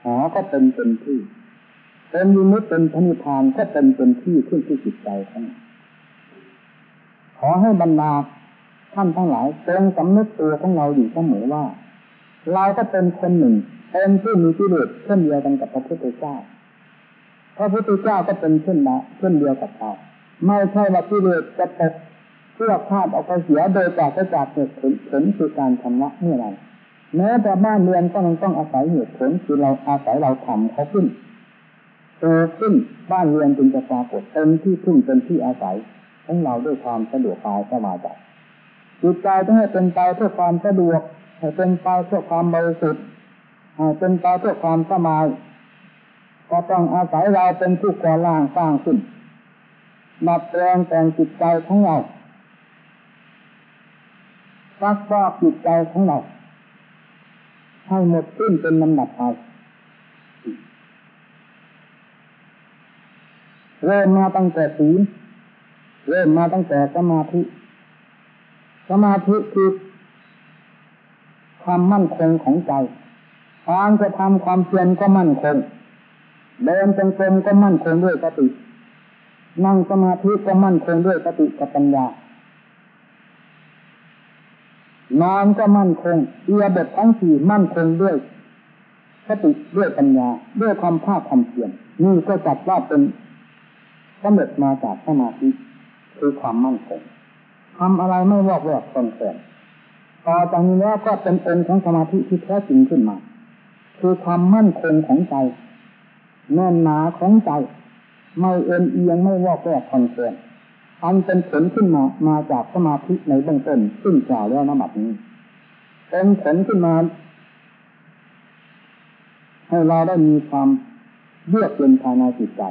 หอก็เป็นเป็นที่ เป็นวิมุตเป็นพนิพานก็เป็นเป็นที่ขึ้นที่จิตใจของขอให้บรรดาท่านทั้งหลายจงสำนึกตัวของเราอยู่เสมอว่า เราก็เป็นคนหนึ่งเป็นผู้มีกิเลสเช่นเดียวกันกับพระพุทธเจ้าพระพุทธเจ้าก็เป็นเช่นนั้นเช่นเดียวกับเราไม่ใช่ว่ากิเลสจะตก เพื่อพาดออกไปเสียโดยจากจากเหตุผลผลคือการทำละเมื่อไรแม้แต่บ้านเรือนก็ยังต้องอาศัยเหตุผลคือเราอาศัยเราทำเขาขึ้นโตขึ้นบ้านเรือนจึงจะปรากฏเป็นที่พึ่งเป็นที่อาศัยของเราด้วยความสะดวกกายสบายใจจิตใจต้องให้เป็นไปเพื่อความสะดวกให้เป็นไปเพื่อความบริสุทธิ์ให้เป็นไปเพื่อความสบายก็ต้องอาศัยเราเป็นผู้ก่อร่างสร้างขึ้นมาแปลงแต่งจิตใจของเรา ซักฟอกจิตใจของเราให้หมดสิ้นเป็นลำดับไปเริ่มมาตั้งแต่ศีลเริ่มมาตั้งแต่สมาธิ สมาธิคือความมั่นคงของใจการจะทำความเพียรก็มั่นคง เดินจงกรมก็มั่นคงด้วยสติ นั่งสมาธิก็มั่นคงด้วยสติกับปัญญา นอนก็มั่นคงเอียบททั้งสี่มั่นคงด้วยสติด้วยปัญญาด้วยความภาคความเพียรนี่ก็จัดว่าเป็นสำเร็จมาจากสมาธิคือความมั่นคงทำอะไรไม่วอกแวกตนเกินต่อจากนี้แล้วก็เป็นองค์ของสมาธิที่แท้จริงขึ้นมา คือความมั่นคงของใจแน่นหนาของใจ ไม่เอ็นเอียงไม่วอกแวกคอนเกิน อันเป็นผลขึ้นมามาจากสมาธิในเบื้องต้นซึ่งกล่าวแล้วนบัดนี้เป็นผลขึ้นมาให้เราได้มีความเยือกเย็นภายในจิตใจ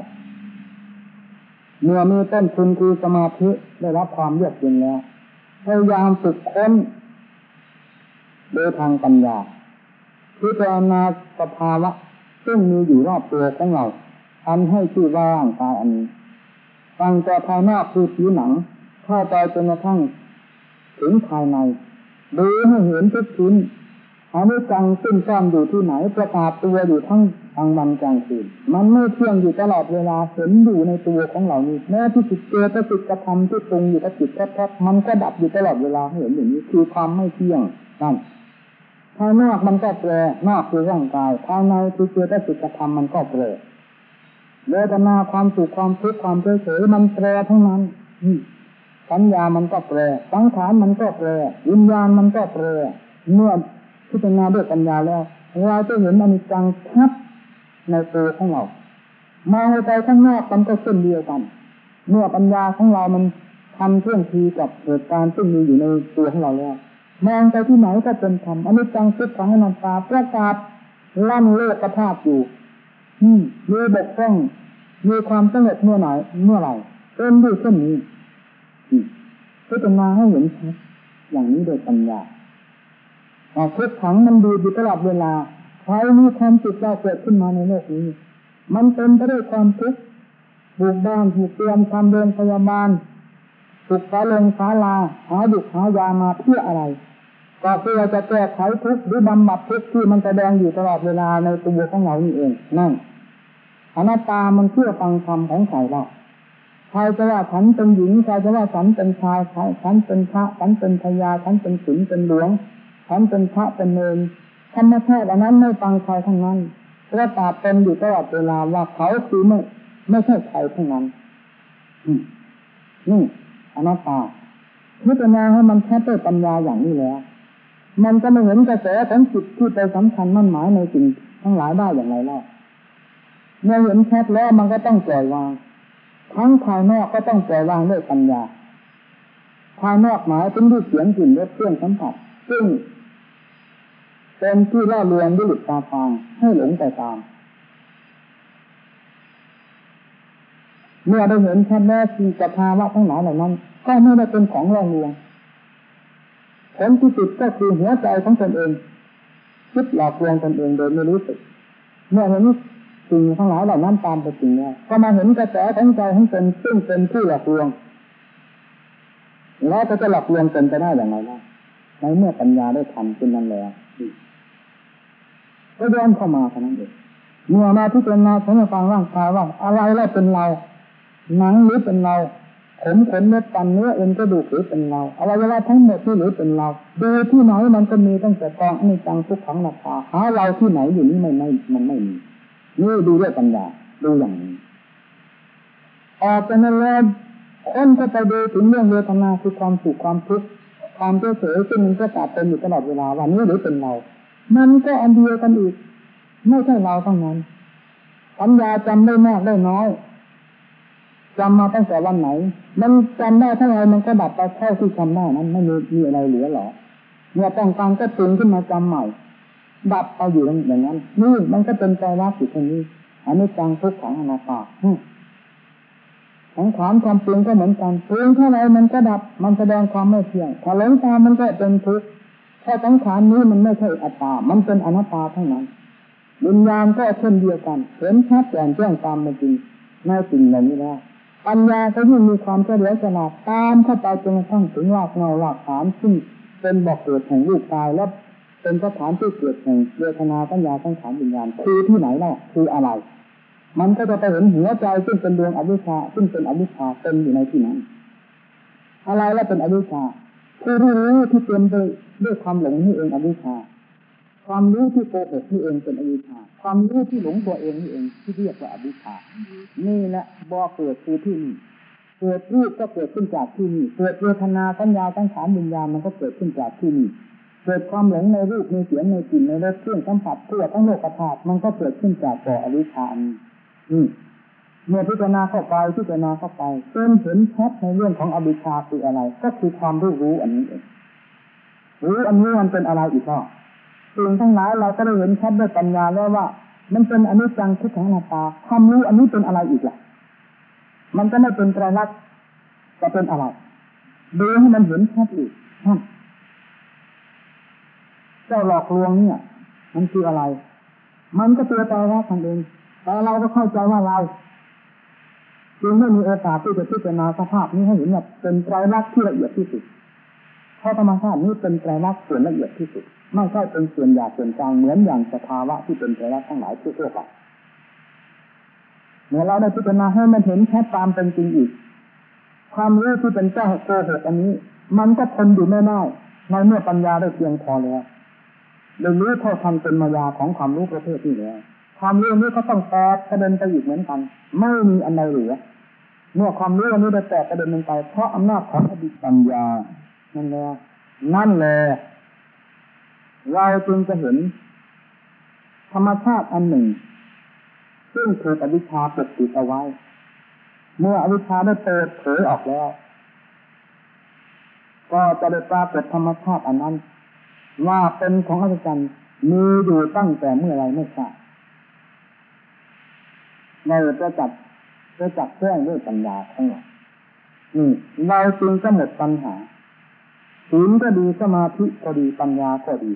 เมื่อมีต้นทุนคือสมาธิได้รับความเยือกเย็นแล้วพยายามฝึกค้นโดยทางปัญญาพิจารณาสภาวะซึ่งมีอยู่รอบตัวของเราอันให้ชื่อว่าร่างกายอันนี้ ตั้งแต่ภายนอกคือผิวหนัง เข้าไปจนกระทั่งถึงภายในดูให้เห็นทุกชิ้นอนิจจังซึ่งซ่อนอยู่ที่ไหนประกาศตัวอยู่ทั้งกลางวันกลางคืน มันไม่เที่ยงอยู่ตลอดเวลาเห็นอยู่ในตัวของเรานี้แม้ที่จิตเจตสิกกระทำที่ตรงอยู่กับจิตแทบๆมันก็ดับอยู่ตลอดเวลาเห็นอย่างนี้คือความไม่เที่ยงนั่นภายนอกมันก็แปรนอกคือร่างกายภายในคือเจตสิกกระทำมันก็แปร เวทนาความสุขความทุกข์ความเฉยๆมันแปรทั้งนั้นสัญญามันก็แปรสังขารมันก็แปรวิญญาณมันก็แปรเมื่อพิจารณาด้วยปัญญาแล้วเราจะเห็นอนิจจังชัดในตัวของเรามองไปข้างนอกมันก็เช่นเดียวกัน เมื่อปัญญาของเรามันทำเครื่องทีกับเหตุการณ์ที่มีอยู่ในตัวของเราแล้วมองไปที่ไหนก็เป็นธรรมอนิจจังทุกขังอนัตตาประกาศลั่นโลกธาตุอยู่มีบกพร่อง มีความสงบเมื่อไหร่เมื่อไหร่เป็นด้วยเช่นนี้พิจารณาให้เห็นชัดอย่างนี้โดยปัญญาทุกขังมันดูอยู่ตลอดเวลาใครมีความสุขเราเกิดขึ้นมาในโลกนี้ มันเป็นไปด้วยความทุกข์บุกบ้านถูกเตรียมทำเดินพยาบาลถูกสาลงสาลาหาดุหายามาเพื่ออะไร ก็เพื่อจะแก้ไขทุกข์หรือบำบัดทุกข์ที่มันแสดงอยู่ตลอดเวลาในตัวของเรานี่เองนั่น อนัตตามันเพื่อฟังธรรมของใครเราใครจะว่าฉันเป็นหญิงใครจะว่าฉันเป็นชายฉันเป็นพระฉันเป็นพญาฉันเป็นศิลเป็นหลวงฉันเป็นพระเป็นเนรธรรมชาติอันนั้นไม่ฟังใครทั้งนั้นประกาศเป็นอยู่ตลอดเวลาว่าเขาคือไม่ไม่ใช่ใครทั้งนั้นนี่อนัตตาพิจารณาให้มันแค่ด้วยปัญญาอย่างนี้แล้ว มันจะไม่เห็นกระแสของจิตที่ไปสำคัญมั่นหมายในสิ่งทั้งหลายได้อย่างไรเล่า เมื่อเห็นแค่แล้วมันก็ต้องปล่อยวาง ทั้งภายนอกก็ต้องปล่อยวางด้วยปัญญา ภายนอกหมายถึงด้วยเสียงกลิ่นรสเครื่องสัมผัสซึ่งเป็นที่ล่อลวงด้วยหลุดตาฟางให้หลงไปตาม เมื่อได้เห็นชัดแล้วสิ่งสภาวะทั้งหลายเหล่านั้นก็ไม่ได้เป็นของล่อลวงผลที่สุดก็คือหัวใจของตนเองคิดหลอกลวงตนเองโดยไม่รู้สึกเมื่อเห็น สิ่งทั้งหลายเหล่านั้นตามไปจริงแล้วก็มาเห็นกระแสของใจของตนซึ่งเป็นผู้หลอกลวงแล้วก็จะหลอกลวงตนไปได้อย่างไรล่ะในเมื่อปัญญาได้ทำขึ้นนั้นแล้วก็เดินเข้ามาเท่านั้นเองเมื่อมาพิจารณาผมมาฟังร่างกายว่าอะไรแล้วเป็นเราหนังหรือเป็นเราขนขนเนื้อตันเนื้อเอ็นกระดูกหรือเป็นเราอะไรเวลาทั้งหมดที่หรือเป็นเราดูที่ไหนมันก็มีตั้งแต่กองในจังทุกขังราคาหาเราที่ไหนอยู่นี่ไม่ไม่มันไม่มี นี่ดูด้วยปัญญาดูอย่างนี้ ออกจากนั้นแล้วคนก็ไปดูถึงเรื่องเวทนาคือความสุขความทุกข์ความเฉยเฉยซึ่งมันก็ตัดเป็นอยู่ตลอดเวลาวันนี้หรือเป็นเรา มันก็อันเดียวกันอีกไม่ใช่เราทั้งนั้นปัญญาจำได้มากได้น้อยจำมาตั้งแต่วันไหน มันจำได้เท่าไรมันก็ดับไปเท่าที่จำได้นั้นไม่มีมีอะไรเหลือหรอเมื่อต้องการก็ตึงขึ้นมาจำใหม่ ดับไปอยู่อย่างนั้นนี่มันก็เป็นใจรักอยู่ตรงนี้อันนี้จังทุกขังอนัตตาสังขารความปรุงก็เหมือนกันปรุงเท่าไรมันก็ดับ มันแสดงความไม่เที่ยงถ้าหลงตามันก็เป็นทุกข์ถ้าสังขารนี้มันไม่ใช่อัตตา มันเป็นอนัตตาเท่านั้นวิญญาณก็เช่นเดียวกันเห็นชัดแจ้งแจ้งตามเป็นจริงในสิ่งเหล่านี้แล้วปัญญาก็ยิ่งมีความเฉลียวฉลาดตามเข้าไปจนกระทั่งถึงรากเงารากฐานซึ่งเป็นบอกเกิดแห่งรูปกายและ เป็นสถานที่เกิดแห่งเวทนาปัญญาทั้งขานวิญญาณคือที่ไหนล่าคืออะไร มันก็จะไปเห็นหัวใจซึ่งเป็นดวงอวิชชาซึ่งเป็นอวิชชาเต็มอยู่ในที่นั้น อะไรแล้วเป็นอวิชชาคือรู้ที่เต็มไปด้วยความหลงนี่เองอวิชชา ความรู้ที่โกหกนี่เองเป็นอวิชชา ความรู้ที่หลงตัวเองนี่เองที่เรียกว่าอวิชชา นี่แหละบ่อเกิดคือที่นี่เกิดรูปก็เกิดขึ้นจากที่นี่ เกิดเวทนาสัญญาตั้งฐานวิญญาณมันก็เกิดขึ้นจากที่นี่ เกิดความหลงในรูปในเสียงในกลิ่นในรสเครื่องสัมผัสทั่วทั้งโลกธาตุมันก็เกิดขึ้นจากบ่ออวิชชานี่เมื่อพิจารณาเข้าไปพิจารณาเข้าไปจนเห็นชัดในเรื่องของอวิชชาคืออะไร ก็คือความรู้รู้อันนี้เองรู้อันนี้มันเป็นอะไรอีกก็สิ่งทั้งหลายเราก็ได้เห็นชัดด้วยปัญญาแล้วว่า มันเป็นอนิจจังทุกขังนาตาความรู้อันนี้เป็นอะไรอีกล่ะ มันก็ไม่เป็นไตรลักษณ์จะเป็นอะไรดูให้มันเห็นชัดอีกท่าน เจ้าหลอกลวงเนี่ย มันคืออะไร มันก็ตัวไตรลักษณ์ทันเองแต่เราก็เข้าใจว่าเราจึงไม่มีโอกาสที่จะพิจารณาสภาพนี้ให้เห็นแบบเป็นไตรลักษณ์ที่ละเอียดที่สุดเพราะธรรมชาตินี้เป็นไตรลักษณ์ส่วนละเอียดที่สุด ไม่ใช่เป็นส่วนหยาบส่วนกลางเหมือนอย่างสภาวะที่เป็นไตรลักษณ์ทั้งหลายทั่วไปเมื่อเราได้พิจารณาให้มันเห็นแค่ตามเป็นจริงอีก ความรู้ที่เป็นเจ้าโกหกอันนี้ มันก็ทนอยู่ไม่ได้ในเมื่อปัญญาได้เพียงพอแล้ว เรื่องรู้เท่าทันเป็นมายาของความรู้ประเภทนี้แล้วความรู้นี้ก็ต้องแตกกระเด็นไปอีกเหมือนกัน ไม่มีอันใดเหลือ เมื่อความรู้นี้ได้แตกกระเด็นลงไป เพราะอำนาจของอดีตปัญญา นั่นแหละนั่นแหละเราจึงจะเห็น ธรรมชาติอันหนึ่ง ซึ่งถูกอวิชชาปกปิดเอาไว้ เมื่ออวิชชาได้เปิดเผยออกแล้ว ก็จะได้ปรากฏธรรมชาติอันนั้น ว่าเป็นของอัศจรรย์มีอยู่ตั้งแต่เมื่อไรไม่ทราบในประจักษ์ประจักษ์แจ้งด้วยปัญญาของเรานี่เราจึงก็หมดปัญหาศีลก็ดีสมาธิก็ดีปัญญาก็ดี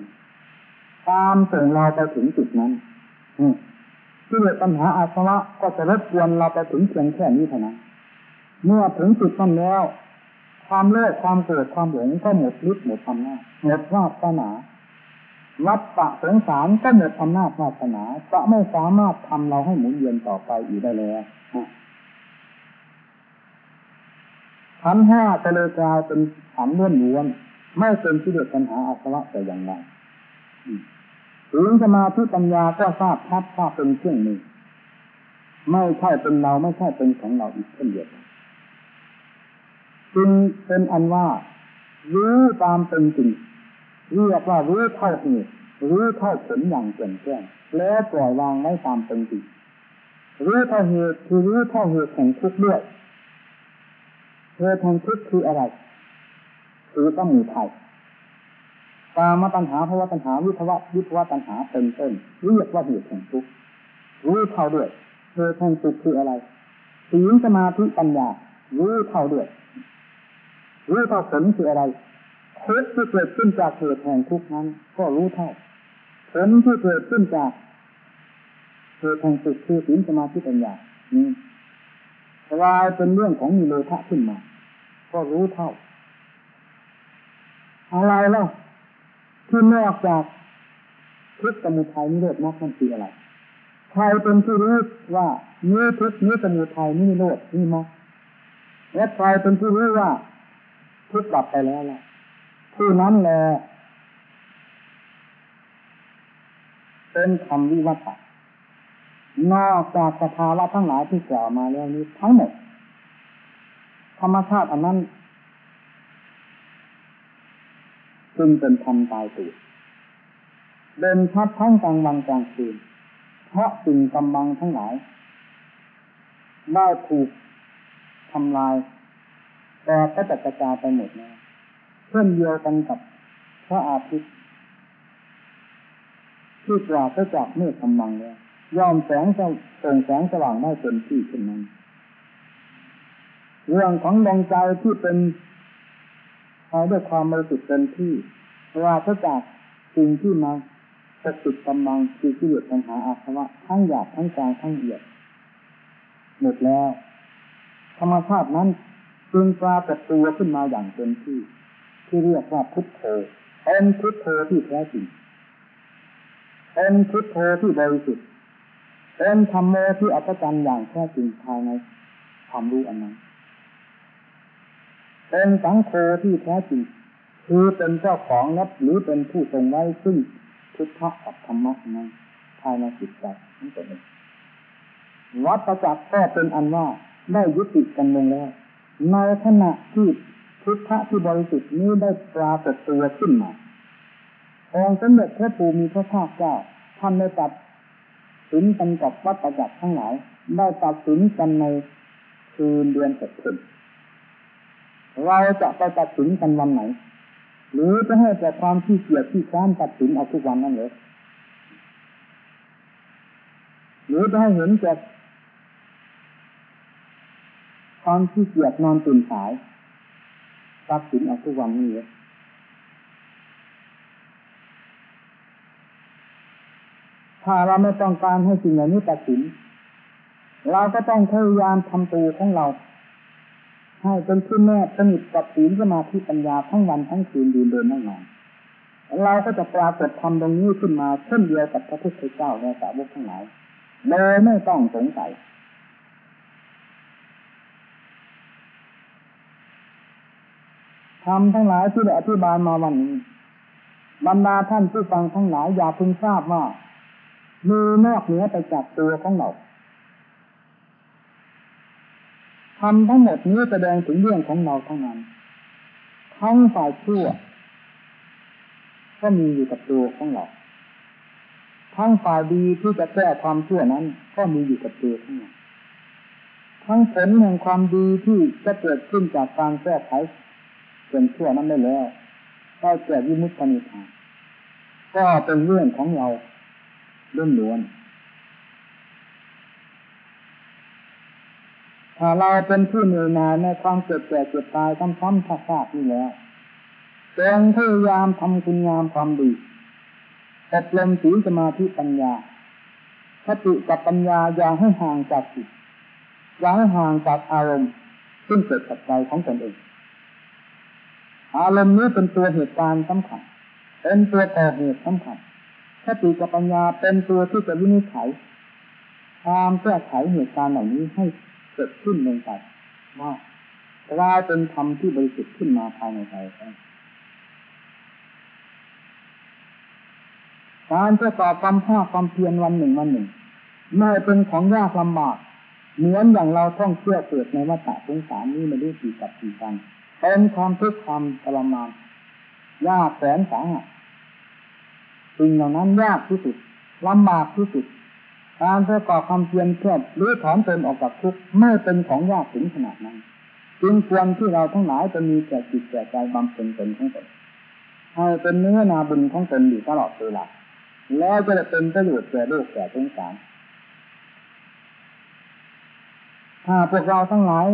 ตามส่งเราไปถึงจุดนั้นที่เหลือปัญหาอาสวะก็จะรบกวนเราไปถึงเพียงแค่นี้เท่านั้นเมื่อถึงจุดนั้นแล้ว ความเลิกความเกิดความหลงก็หมดฤทธิ์หมดอำนาจหมดวาสนาวัฏฏะสงสารก็หมดอำนาจวาสนาจะไม่สามารถทำเราให้หมุนเวียนต่อไปอีกได้แล้วขันห้าจะเลยกลายเป็นขันเล้วนล้วน ไม่เป็นที่เดือดปัญหาอาสวะแต่อย่างใดถึงสมาธิปัญญาก็ทราบชัดว่าเป็นเครื่องมือไม่ใช่เป็นเราไม่ใช่เป็นของเราอีกเช่นเดียวกัน จึงเป็นอันว่ารู้ตามเป็นจริงเรียกว่ารู้เท่าเหตุรู้เท่าผลอย่างเปลี่ยนแปลงแล้วปล่อยวางไม่ตามเป็นจริงรู้เท่าเหตุคือรู้เท่าเหตุแห่งทุกข์ด้วยเหตุแห่งทุกข์คืออะไรคือต้องมีภัยกามตัณหาภาวะตัณหาวิภวะวิภวะตัณหาเป็นต้นเรียกว่าเหตุแห่งทุกข์รู้เท่าด้วยเหตุแห่งทุกข์คืออะไรศีลสมาธิปัญญารู้เท่าด้วย รู้เท่าผลคืออะไรทุกที่เกิดขึ้นจากเหตุแห่งทุกนั้น ก็รู้เท่าผลที่เกิดขึ้นจากเหตุแห่งสุขคือศีลสมาธิปัญญานี่กลายเป็นเรื่องของมีโลภะขึ้นมา ก็รู้เท่า อะไรล่าที่นอกจากทุกสมุทัยนิโรธมรรคนั่นคืออะไรใครเป็นผู้รู้ว่าเนื้อทุกเนื้อสมุทัยนี่นิโรธนี่มรรคและใครเป็นผู้รู้ว่า ทุกดับไปแล้วล่ะผู้นั้นแหละเป็นคำวิวัตะนอกจากสภาวะทั้งหลายที่กล่าวมาแล้วนี้ทั้งหมด ธรรมชาติอันนั้นจึงเป็นธรรมตายตัวเดินชัดทั้งกลางวันกลางคืนเพราะสิ่งกำบังทั้งหลาย ได้ถูกทำลาย แต่ก็จะกระจายไปหมดแล้วเช่นเดียวกันกับพระอาทิตย์ที่ปราศจากเมฆกำบังแล้วยอมแสงส่งแสงสว่างได้เต็มที่ขึ้นนั้น เรื่องของดวงใจที่เป็นเอาด้วยความบริสุทธิ์เต็มที่ว่าถ้าจากสิ่งที่มาสติดกำลังคือที่เหลือปัญหาอาสวะทั้งหยาบทั้งกลางทั้งละเอียดหมดแล้ว ธรรมชาตินั้น จึงปรากฏตัวขึ้นมาอย่างเต็มที่ ที่เรียกว่าพุทโธเป็นพุทโธที่แท้จริงเป็นพุทโธที่บริสุทธิ์เป็นธรรมโมที่อัศจรรย์อย่างแท้จริงภายในความรู้อันนั้นเป็นสังโฆที่แท้จริงคือเป็นเจ้าของนับหรือเป็นผู้ทรงไว้ซึ่งพุทธะกับธรรมะนั้นภายในจิตใจนั่นเองวัดประจักษ์ก็เป็นอันว่าได้ยุติกันลงแล้ว ในขณะที่พุทธะที่บริสุทธิ์นี้ได้ปรากฏตัวขึ้นมาองค์สมเด็จพระภูมิพระภาคเจ้าท่านได้ตัดสินกันกับวัดประจักษ์ทั้งหลาย ได้ตัดสินกันในคืนเดือนเสร็จเราจะไปตัดสินกันวันไหน หรือจะให้แต่ความที่เกียดที่ค้านตัดสินเอาทุกวันนั่นเลยหรือจะให้เห็นแต่ความที่เกียดนอนตื่นสายตัดสินเอาทุกวันนี่เลยถ้าเราไม่ต้องการให้สิ่งเหล่านี้ตัดสิน เราก็ต้องพยายามทำตัวของเรา ให้จนขึ้นแน่สนิทกับศีลสมาธิปัญญาทั้งวันทั้งคืนดูเดินนั่งนอนเราก็จะปรากฏธรรมตรงนี้ขึ้นมาเช่นเดียวกับพระพุทธเจ้าและสาวกทั้งหลายโดยไม่ต้องสงสัย ธรรมทั้งหลายที่ได้อธิบายมาวันนี้บรรดาท่านผู้ฟังทั้งหลายอย่าพึงทราบว่ามีนอกเหนือไปจากตัวของเราทำทั้งหมดนี้แสดงถึงเรื่องของเราทั้งนั้น ทั้งฝ่ายชั่ว ก็มีอยู่กับตัวของเรา ทั้งฝ่ายดีที่จะแก้ความชั่วนั้น ก็มีอยู่กับตัวของเราทั้งผลแห่งความดีที่จะเกิดขึ้นจากการแก้ไข ส่วนชั่วนั้นได้แล้วได้เกิดวิมุตตินิพพานก็เป็นเรื่องของเราเรื่องล้วนถ้าเราเป็นผู้เหนื่อยหน่ายในความเกิดแก่เกิดตายซ้ำๆซากๆนี่แล้วจงพยายามทำคุณงามความดีอบรมศีลสมาธิปัญญาสติกับปัญญาอย่าให้ห่างจากจิตอย่าให้ห่างจากอารมณ์ซึ่งเกิดกับใจของตนเอง อารมณ์นี้เป็นตัวเหตุการณ์สำคัญ เป็นตัวก่อเหตุสำคัญสติกับปัญญาเป็นตัวที่จะวินิจฉัยความแก้ไขเหตุการณ์เหล่านี้ให้เกิดขึ้นลงไปว่ากลายเป็นธรรมที่บริสุทธิ์ขึ้นมาภายในใจการประกอบความภาคความเพียรวันหนึ่งวันหนึ่งไม่เป็นของยากลำบากเหมือนอย่างเราท่องเที่ยวเกิดในวัฏสงสารนี้มาด้วยกี่กับกี่กัน เป็นความทุกข์ความทรมานยากแสนสาหัสสิ่งเหล่านั้นยากที่สุดลำบากที่สุดการประกอบความเพียรเพื่อรื้อถอนตนออกจากทุกข์ไม่เป็นของยากถึงขนาดนั้น จึงควรที่เราทั้งหลายจะมีแก่จิตแก่ใจบำเพ็ญตนของตนให้เป็นเนื้อนาบุญของตนอยู่ตลอดเวลาแล้วจะเป็นประโยชน์แก่โลกแก่สงสารถ้าพวกเราทั้งหลาย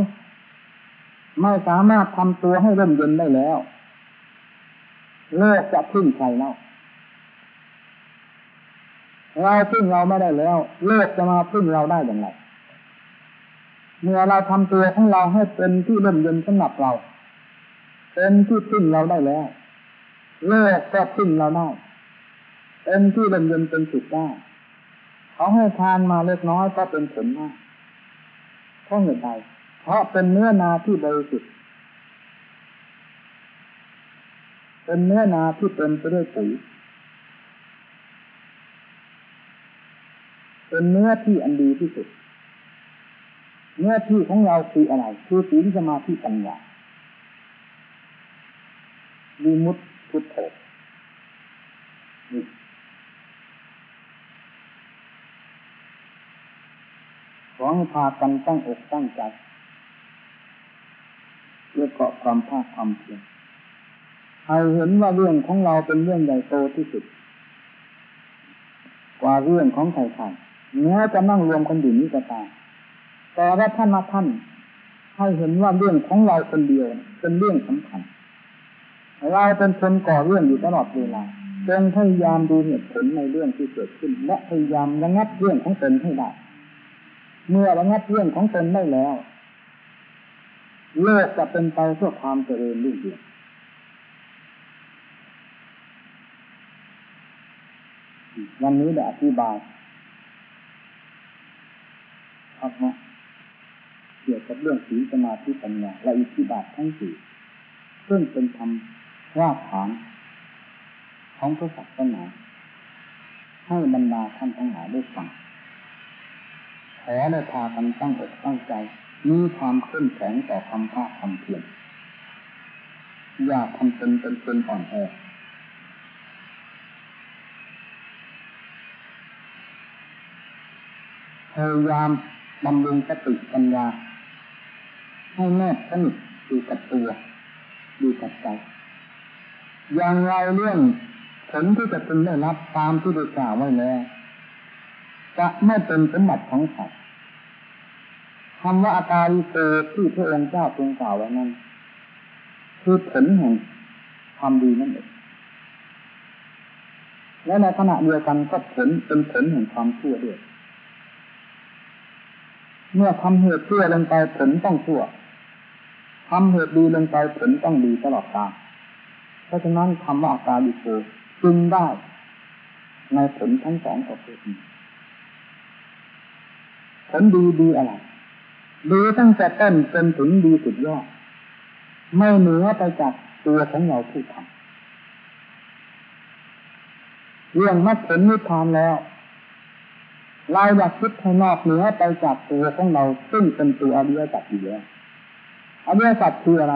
ไม่สามารถทำตัวให้ร่มเย็นได้แล้วโลกจะพึ่งใครเล่าเราพึ่งเราไม่ได้แล้วโลกจะมาพึ่งเราได้อย่างไรเมื่อเราทำตัวของเราให้เป็นที่ร่มเย็นสำหรับเรา เป็นที่พึ่งเราได้แล้วโลกก็พึ่งเราได้เป็นที่ร่มเย็นเป็นสุขได้เขาให้ทานมาเล็กน้อยก็เป็นผลมากเพราะเหตุใด เพราะเป็นเนื้อนาที่บริสุทธิ์เป็นเนื้อนาที่เต็มไปด้วยปุ๋ยเป็นเนื้อที่อันดีที่สุด เนื้อที่ของเราคืออะไร คือศีลสมาธิปัญญาดีมุตพุทโธขอให้พากันตั้งอกตั้งใจ เกาะความภาคความเพียรให้เห็นว่าเรื่องของเราเป็นเรื่องใหญ่โตที่สุด กว่าเรื่องของใครๆแม้จะนั่งรวมคนอยู่นี้ก็ตามแต่ว่าท่านมาท่าน ให้เห็นว่าเรื่องของเราคนเดียวเป็นเรื่องสำคัญเราเป็นคนก่อเรื่องอยู่ตลอดเวลาจงพยายามดูเหตุผลในเรื่องที่เกิดขึ้น และพยายามระงับเรื่องของตนให้ได้ เมื่อระงับเรื่องของตนได้แล้ว โลกจะเป็นไปเพื่อความเจริญรุ่งเรืองวันนี้ได้อธิบายธรรมะเกี่ยวกับเรื่องศีลสมาธิปัญญาและอิทธิบาททั้งสี่ซึ่งเป็นธรรมรากฐานของพระศาสนาให้บรรดาท่านทั้งหลายได้ฟังขอได้พากันตั้งอกตั้งใจ มีความเข้มแข็งต่อคำภาคคำเพียรอย่าทำเป็นเป็นเป็นอ่อนแอพยายามบำรุงสติปัญญาให้แนบสนิทอยู่กับตัวอยู่กับใจอย่างไรเรื่องผลที่จะเป็นได้รับตามที่ได้กล่าวไว้แล้วจะไม่เป็นสมบัติของใคร คำว่าอาการเกิดที่พระองค์เจ้าทรงกล่าวไว้นั้นคือผลแห่งความดีนั่นเองและในขณะเดียวกันก็ผลเป็นผลแห่งความชั่วด้วยเมื่อทำเหตุชั่วลงไปผลต้องชั่วทำเหตุดีลงไปผลต้องดีตลอดกาลเพราะฉะนั้นคำว่าอาการดิโกจึงได้ในผลทั้งสองประเภทผลดีดีอะไร ดีตั้งแต่ต้นจนถึงดีสุดยอด ไม่เหนือไปจากตัวของเราผู้ทำเรื่องมรรคผลนิพพานแล้ว เราอยากคิดให้นอกเหนือไปจากตัวของเราซึ่งเป็นตัวอริยสัจอยู่แล้วอริยสัจคืออะไร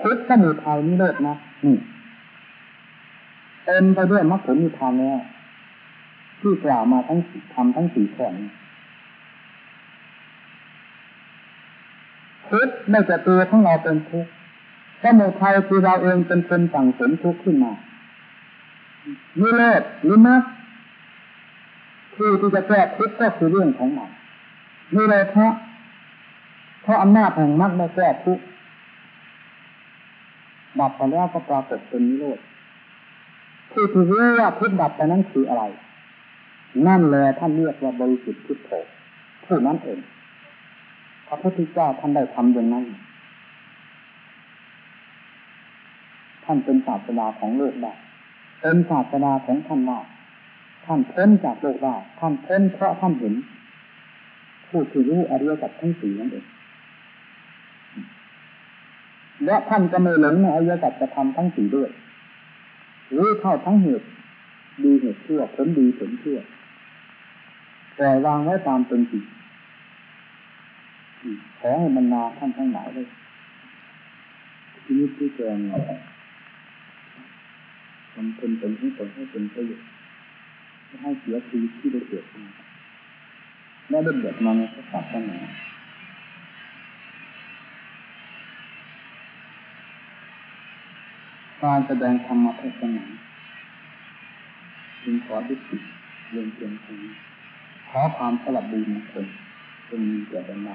ทุกข์สมุทัยนิโรธนะนี่เต็มไปด้วยมรรคผลนิพพานแล้วที่กล่าวมาทั้งสี่ทำทั้งสี่ข้อนี้ ทุกข์ไม่แต่ตัวของเราเป็นทุกข์สมุทัยคือเราเองเป็นคนสั่งสมทุกข์ขึ้นมานิโรธหรือมรรคผู้ที่จะแก้ทุกข์ก็คือเรื่องของมันนี่เลยเพราะเพราะอำนาจแห่งมรรคได้แก้ทุกข์ดับไปแล้วก็ปรากฏเป็นนิโรธผู้ที่รู้ว่าทุกข์ดับไปนั้นคืออะไร นั่นแหละท่านเรียกว่าบริสุทธิ์พุทโธผู้นั้นเอง ระพุทธเจ้าท่านได้ทำอย่างนั้น ท่านเป็นศาสดาของโลกได้เป็นศาสดาของท่านได้ท่านเพ้นจากโลกได้ท่านเพ้นเพราะท่านเห็นผู้ที่รู้อริยสัจทั้งสี่นั่นเองและท่านก็ไม่หลงในอริยสัจจะทำทั้งสี่ด้วยรู้เท่าทั้งเหตุดีเหตุชั่วผลดีผลเชั่วปล่วางไว้ตามเป็นจริง ขอให้บรรดาท่านทั้งหลายเลยที่นี้ที่แจงทำเป็นผลให้ผลให้เป็นประโยชน์ไม่ให้เสียชีวิตที่ได้เกิดมาและได้เกิดมาในศาสนาการแสดงธรรมเทศนาจึงขอที่สิเรียนเพียงเท่านี้ขอความสลับดีมงคลจงมีแก่บรรดา